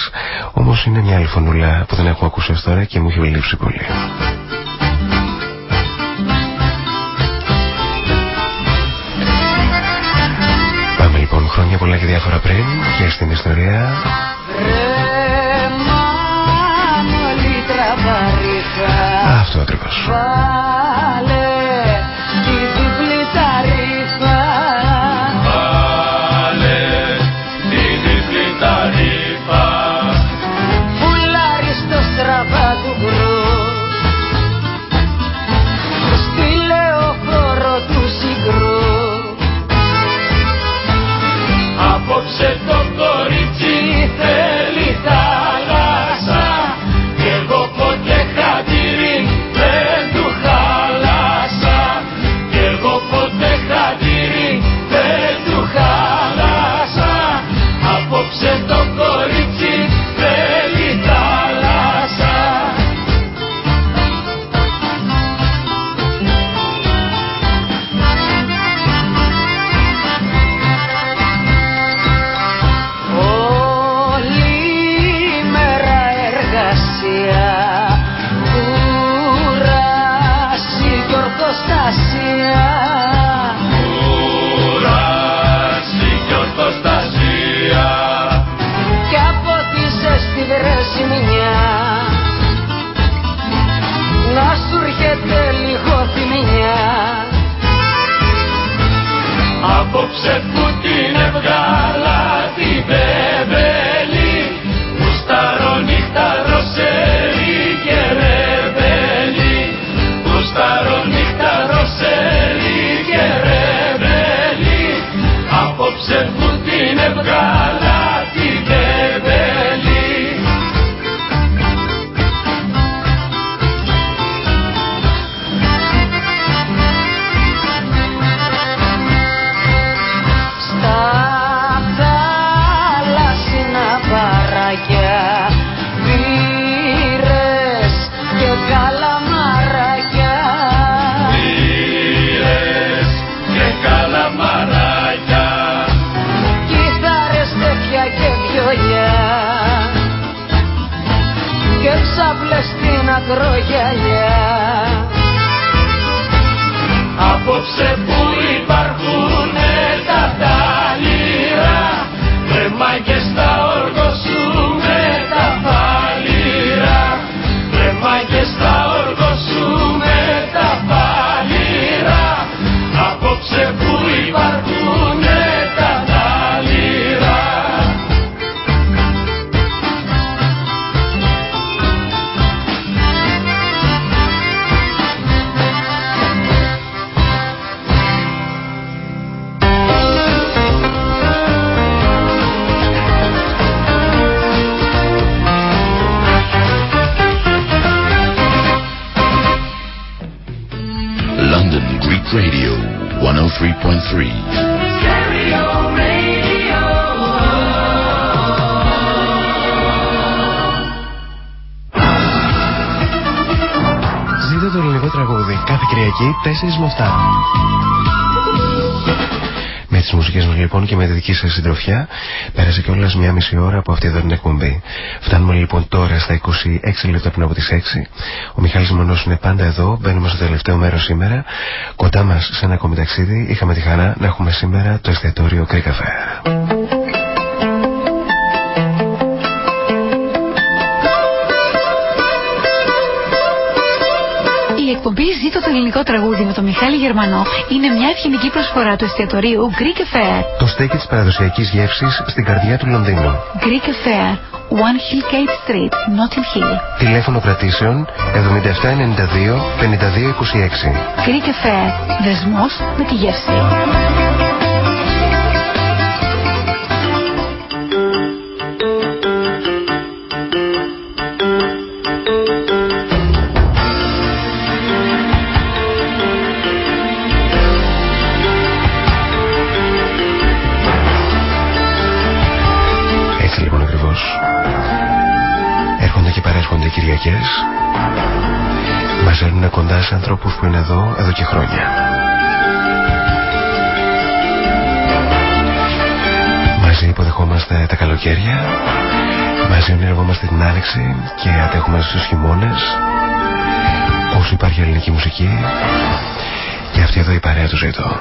4 με 7. Με τις μουσικές μας λοιπόν και με τη δική σας συντροφιά πέρασε κιόλας μια μισή ώρα από αυτή εδώ την εκπομπή. Φτάνουμε λοιπόν τώρα στα 26 λεπτά πριν από τις 6. Ο Μιχάλης Μονός είναι πάντα εδώ, μπαίνουμε στο τελευταίο μέρος σήμερα. Κοντά μας σε ένα ακόμη ταξίδι είχαμε τη χαρά να έχουμε σήμερα το εστιατόριο Greek εκπομπή Ζήτω το ελληνικό τραγούδι με τον Μιχάλη Γερμανό είναι μια ευγενική προσφορά του εστιατορίου Greek Affair. Το στέκι της παραδοσιακής γεύσης στην καρδιά του Λονδίνου. Greek Affair, One Hill Gate Street, Notting Hill. Τηλέφωνο κρατήσεων 7792 5226. Greek Affair, δεσμός με τη γεύση. Κυριακές μας έρνουν κοντά σε ανθρώπους που είναι εδώ εδώ και χρόνια. Μαζί υποδεχόμαστε τα καλοκαίρια, μαζί ονειρευόμαστε την άνοιξη και αντέχουμε στους χειμώνες όσο υπάρχει ελληνική μουσική και αυτή εδώ η παρέα του ζητώ.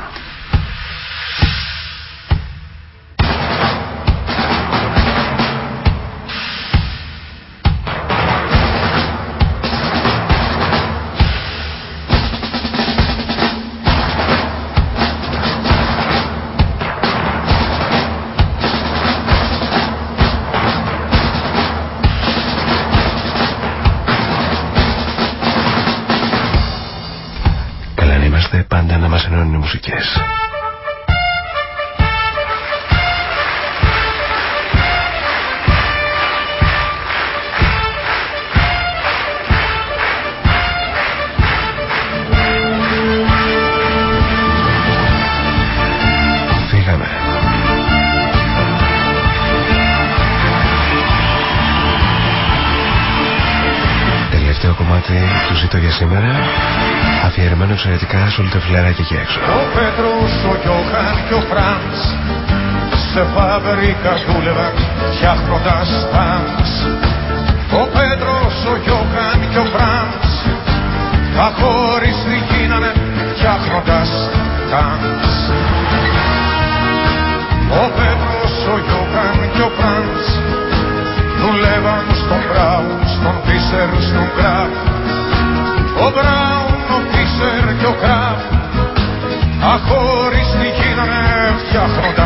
Εξαιρετικά σε όλα τα φιλαράκια εκεί έξω. Ο Πέτρος, ο Γιώχαν και ο Φρανς σε φαβρίκα δούλευαν φτιάχνοντας τανκς. Ο Πέτρος, ο Γιώχαν και ο Φρανς αχώριστοι γίνανε φτιάχνοντας τανκς. Ο Πέτρος, ο Γιώχαν και ο Φρανς δουλεύαν στον Μπράουν, στον Φίσερ, στον Κραφτ. Ο Μπράουν ο Φίσερ και ο Κραφ αχώριστοι γίνανε φτιάχνοντας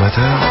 τελευταία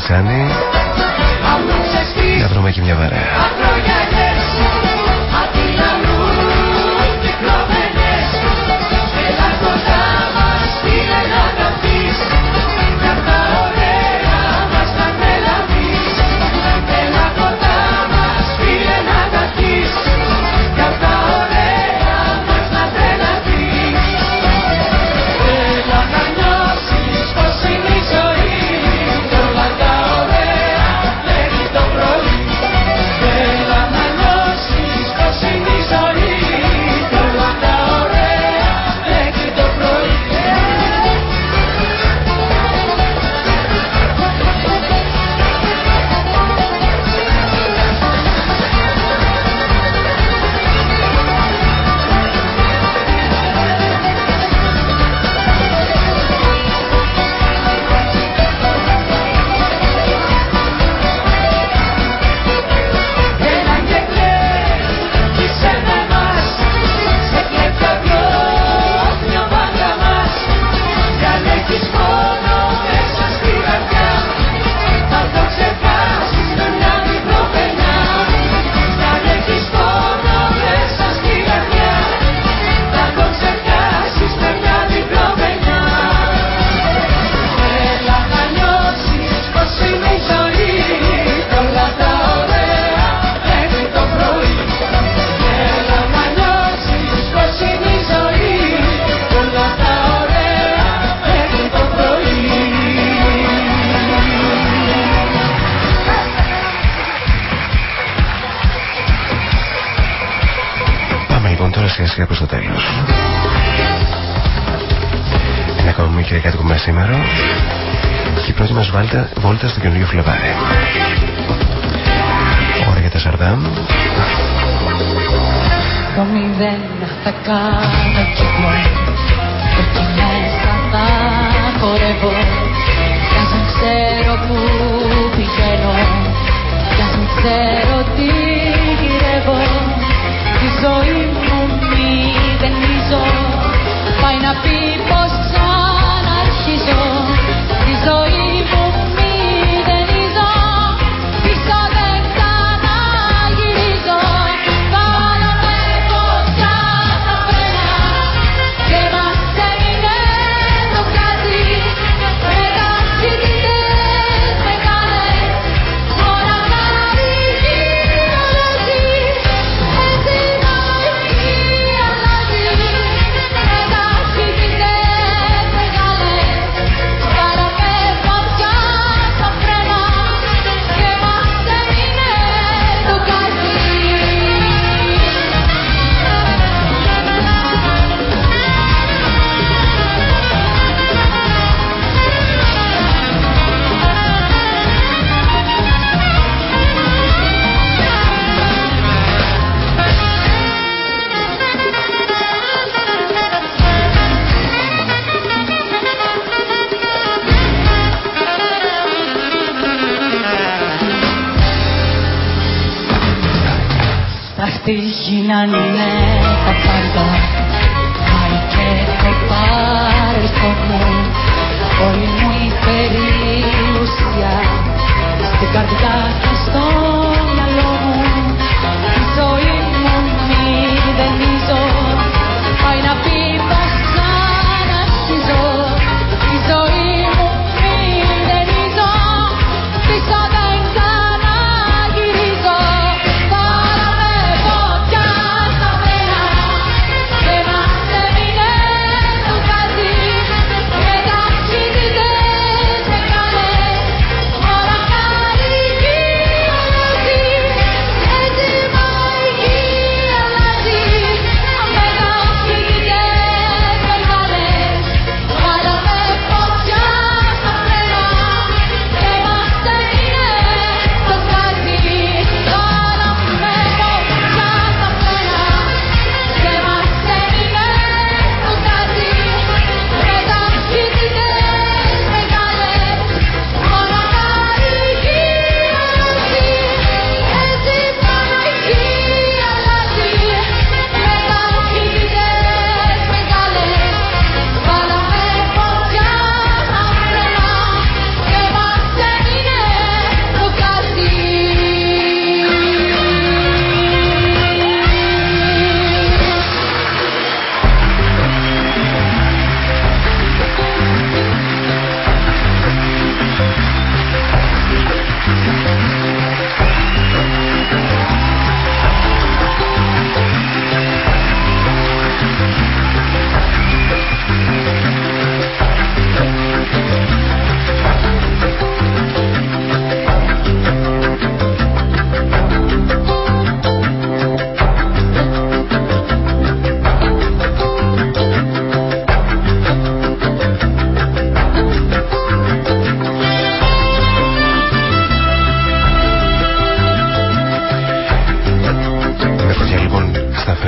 Τσάνι να βρούμε και μια βαρέα.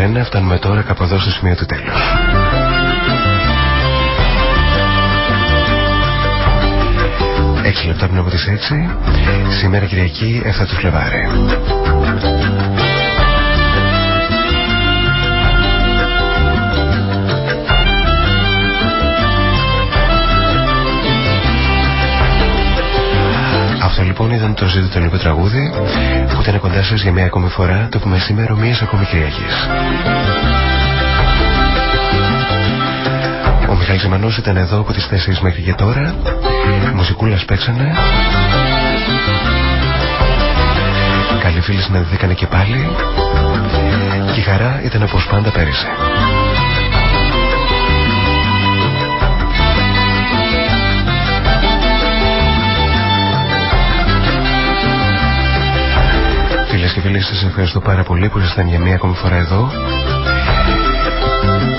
Στα φρένα φτάνουμε τώρα κάπου εδώ στο σημείο του τέλους. Έξι λεπτά πριν από τις 6 Σήμερα Κυριακή 7 του Φλεβάρι Αυτό λοιπόν ήταν το ζήτητο τελικό τραγούδι που ήταν κοντά σας για μια ακόμη φορά το πούμε σήμερα μίας ακόμη Κυριακής. Ο Μιχάλης Ζημανός ήταν εδώ από τις 4 μέχρι και τώρα. Μουσικούλας παίξανε. Καλοί φίλοι συναντηθήκανε και πάλι. Και η χαρά ήταν όπως πάντα πέρυσι. Φίλες και φίλοι σας ευχαριστώ πάρα πολύ που ήσασταν για μία ακόμη φορά εδώ.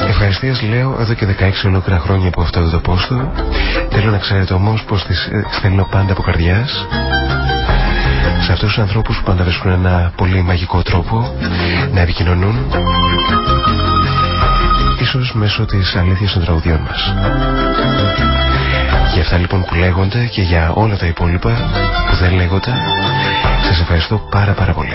Ευχαριστίες λέω εδώ και 16 ολόκληρα χρόνια από αυτό το πόστο. Θέλω να ξέρετε όμως πως τις ε, στέλνω πάντα από καρδιάς. Σε αυτούς τους ανθρώπους που πάντα βρίσκουν ένα πολύ μαγικό τρόπο να επικοινωνούν. Ίσως μέσω της αλήθειας των τραγουδιών μας. Για αυτά λοιπόν που λέγονται και για όλα τα υπόλοιπα που δεν λέγονται, σας ευχαριστώ πάρα πάρα πολύ.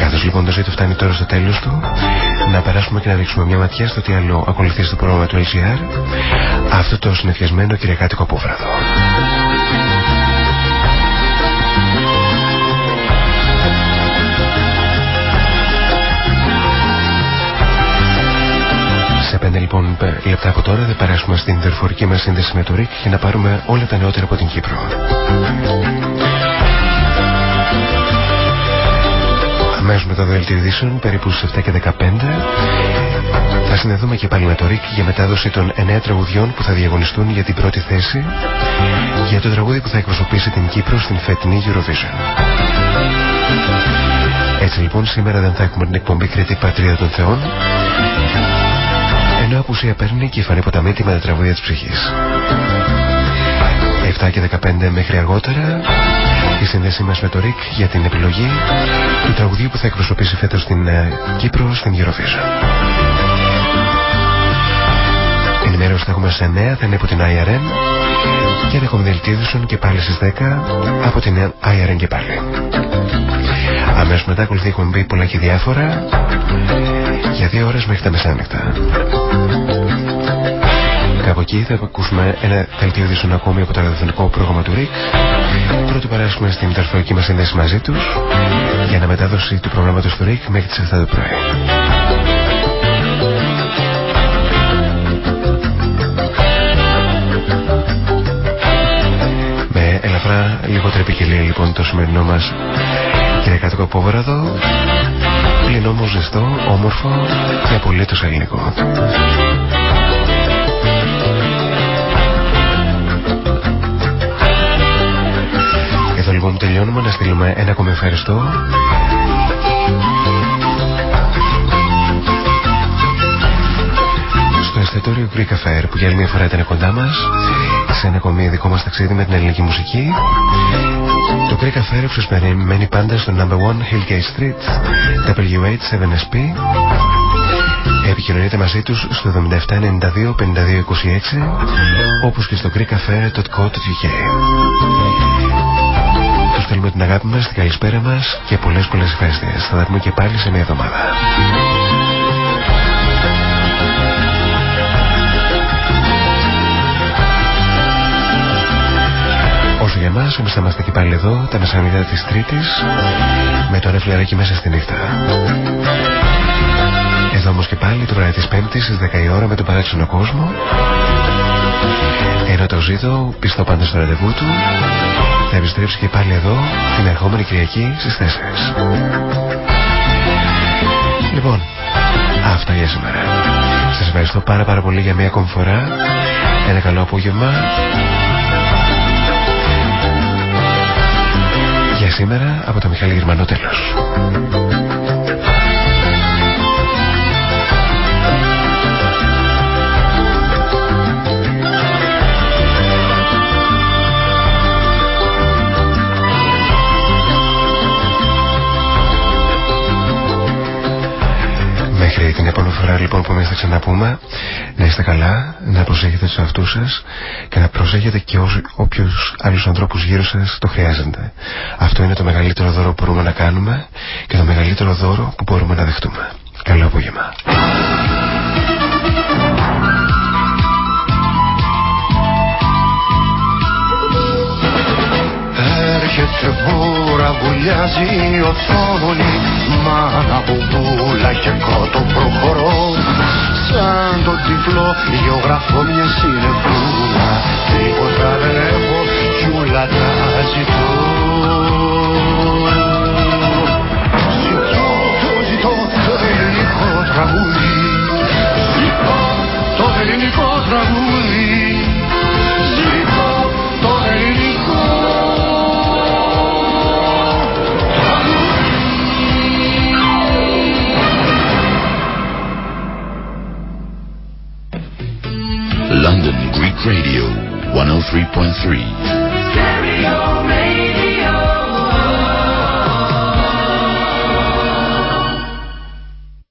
Καθώς λοιπόν το ζήτο φτάνει τώρα στο τέλος του, να περάσουμε και να ρίξουμε μια ματιά στο τι άλλο ακολουθείς στο πρόγραμμα του LCR, αυτό το συνεφιασμένο κυριακάτικο απόβραδο. Σε πέντε λοιπόν λεπτά από τώρα θα περάσουμε στην δορυφορική μας σύνδεση με το ΡΙΚ για να πάρουμε όλα τα νεότερα από την Κύπρο. Αμέσως μετά το δελτίο ειδήσεων, περίπου στις 7 και 15, θα συνδεθούμε και πάλι με το ΡΙΚ για μετάδοση των 9 τραγουδιών που θα διαγωνιστούν για την πρώτη θέση για το τραγούδι που θα εκπροσωπήσει την Κύπρο στην φετινή Eurovision. Έτσι λοιπόν σήμερα δεν θα έχουμε την εκπομπή Κρήτη Πατρίδα των Θεών ενώ απουσία παίρνει και η φανή ποταμίτη με τα τραγούδια της ψυχής. 7 και 15 μέχρι αργότερα η σύνδεσή μας με το ΡΙΚ για την επιλογή του τραγουδίου που θα εκπροσωπήσει φέτος στην ε, Κύπρο στην Eurovision. Η ενημέρωση θα έχουμε σε 9 θα είναι από την IRN και ένα κομιδελτίδουσον και πάλι στις 10 από την IRN και πάλι. Αμέσως μετά ακολουθεί η εκπομπή πολλά και διάφορα για δύο ώρες μέχρι τα μεσάνυχτα. Κάπου εκεί θα ακούσουμε ένα δελτίο ειδήσεων ακόμη από το ραδιοφωνικό πρόγραμμα του ΡΙΚ. Πρώτο παράσχουμε στην ταρφωική μας σύνδεση μαζί τους για αναμετάδοση του προγράμματος του ΡΙΚ μέχρι τις 7 το πρωί. Με ελαφρά λιγότερη ποικιλία λοιπόν το σημερινό μας κυριακάτικο κοπόβραδο πλην όμως ζεστό, όμορφο και απολύτως ελληνικό. Εδώ λοιπόν τελειώνουμε να στείλουμε ένα ακόμη ευχαριστώ. Στο εστιατόριο Greek Affair που για άλλη μια φορά ήταν κοντά μας σε ένα ακόμη δικό μας ταξίδι με την ελληνική μουσική το Greek Affair σας περιμένει πάντα στο number 1 Hillgate Street W87SP Επικοινωνείτε μαζί τους στο 7792-5226 όπως και στο greekaffair.co.uk Τους θέλουμε την αγάπη μας, την καλησπέρα μας και πολλές πολλές ευχαριστίες. Θα τα πούμε και πάλι σε μια εβδομάδα. Όσο για μας, εμείς θα είμαστε και πάλι εδώ τα μεσανίδια της Τρίτης με το ρεφλεράκι μέσα στη νύχτα. Εδώ όμως και πάλι το βράδυ της Πέμπτης στις 10 η ώρα με τον παράξενο κόσμο ενώ το ζήτω πιστό πάντα στο ραντεβού του θα επιστρέψει και πάλι εδώ την ερχόμενη Κυριακή στις 4. Λοιπόν, αυτά για σήμερα. Σας ευχαριστώ πάρα πάρα πολύ για μια ακόμη φορά. Ένα καλό απόγευμα. Σήμερα από το Μιχάλη Γερμανό τέλος. Μέχρι την επόμενη φορά λοιπόν που εμείς θα ξαναπούμε να είστε καλά, να προσέχετε τους αυτούς σας και να προσέχετε και όσοι, όποιους άλλους ανθρώπους γύρω σας το χρειάζονται. Αυτό είναι το μεγαλύτερο δώρο που μπορούμε να κάνουμε και το μεγαλύτερο δώρο που μπορούμε να δεχτούμε. Καλό απόγευμα. Έρχεται μπούρα, βουλιάζει η οθόνη Μάνα μπουμπούλα και κότο προχωρώ Σαν το τυφλό γεωγραφώ μια συνεφούλα. Τίποτα δεν έχω κι όλα τα ζητώ. Ζητώ, το ζητώ το ελληνικό τραγούδι. Ζητώ το ελληνικό τραγούδι Radio 103.3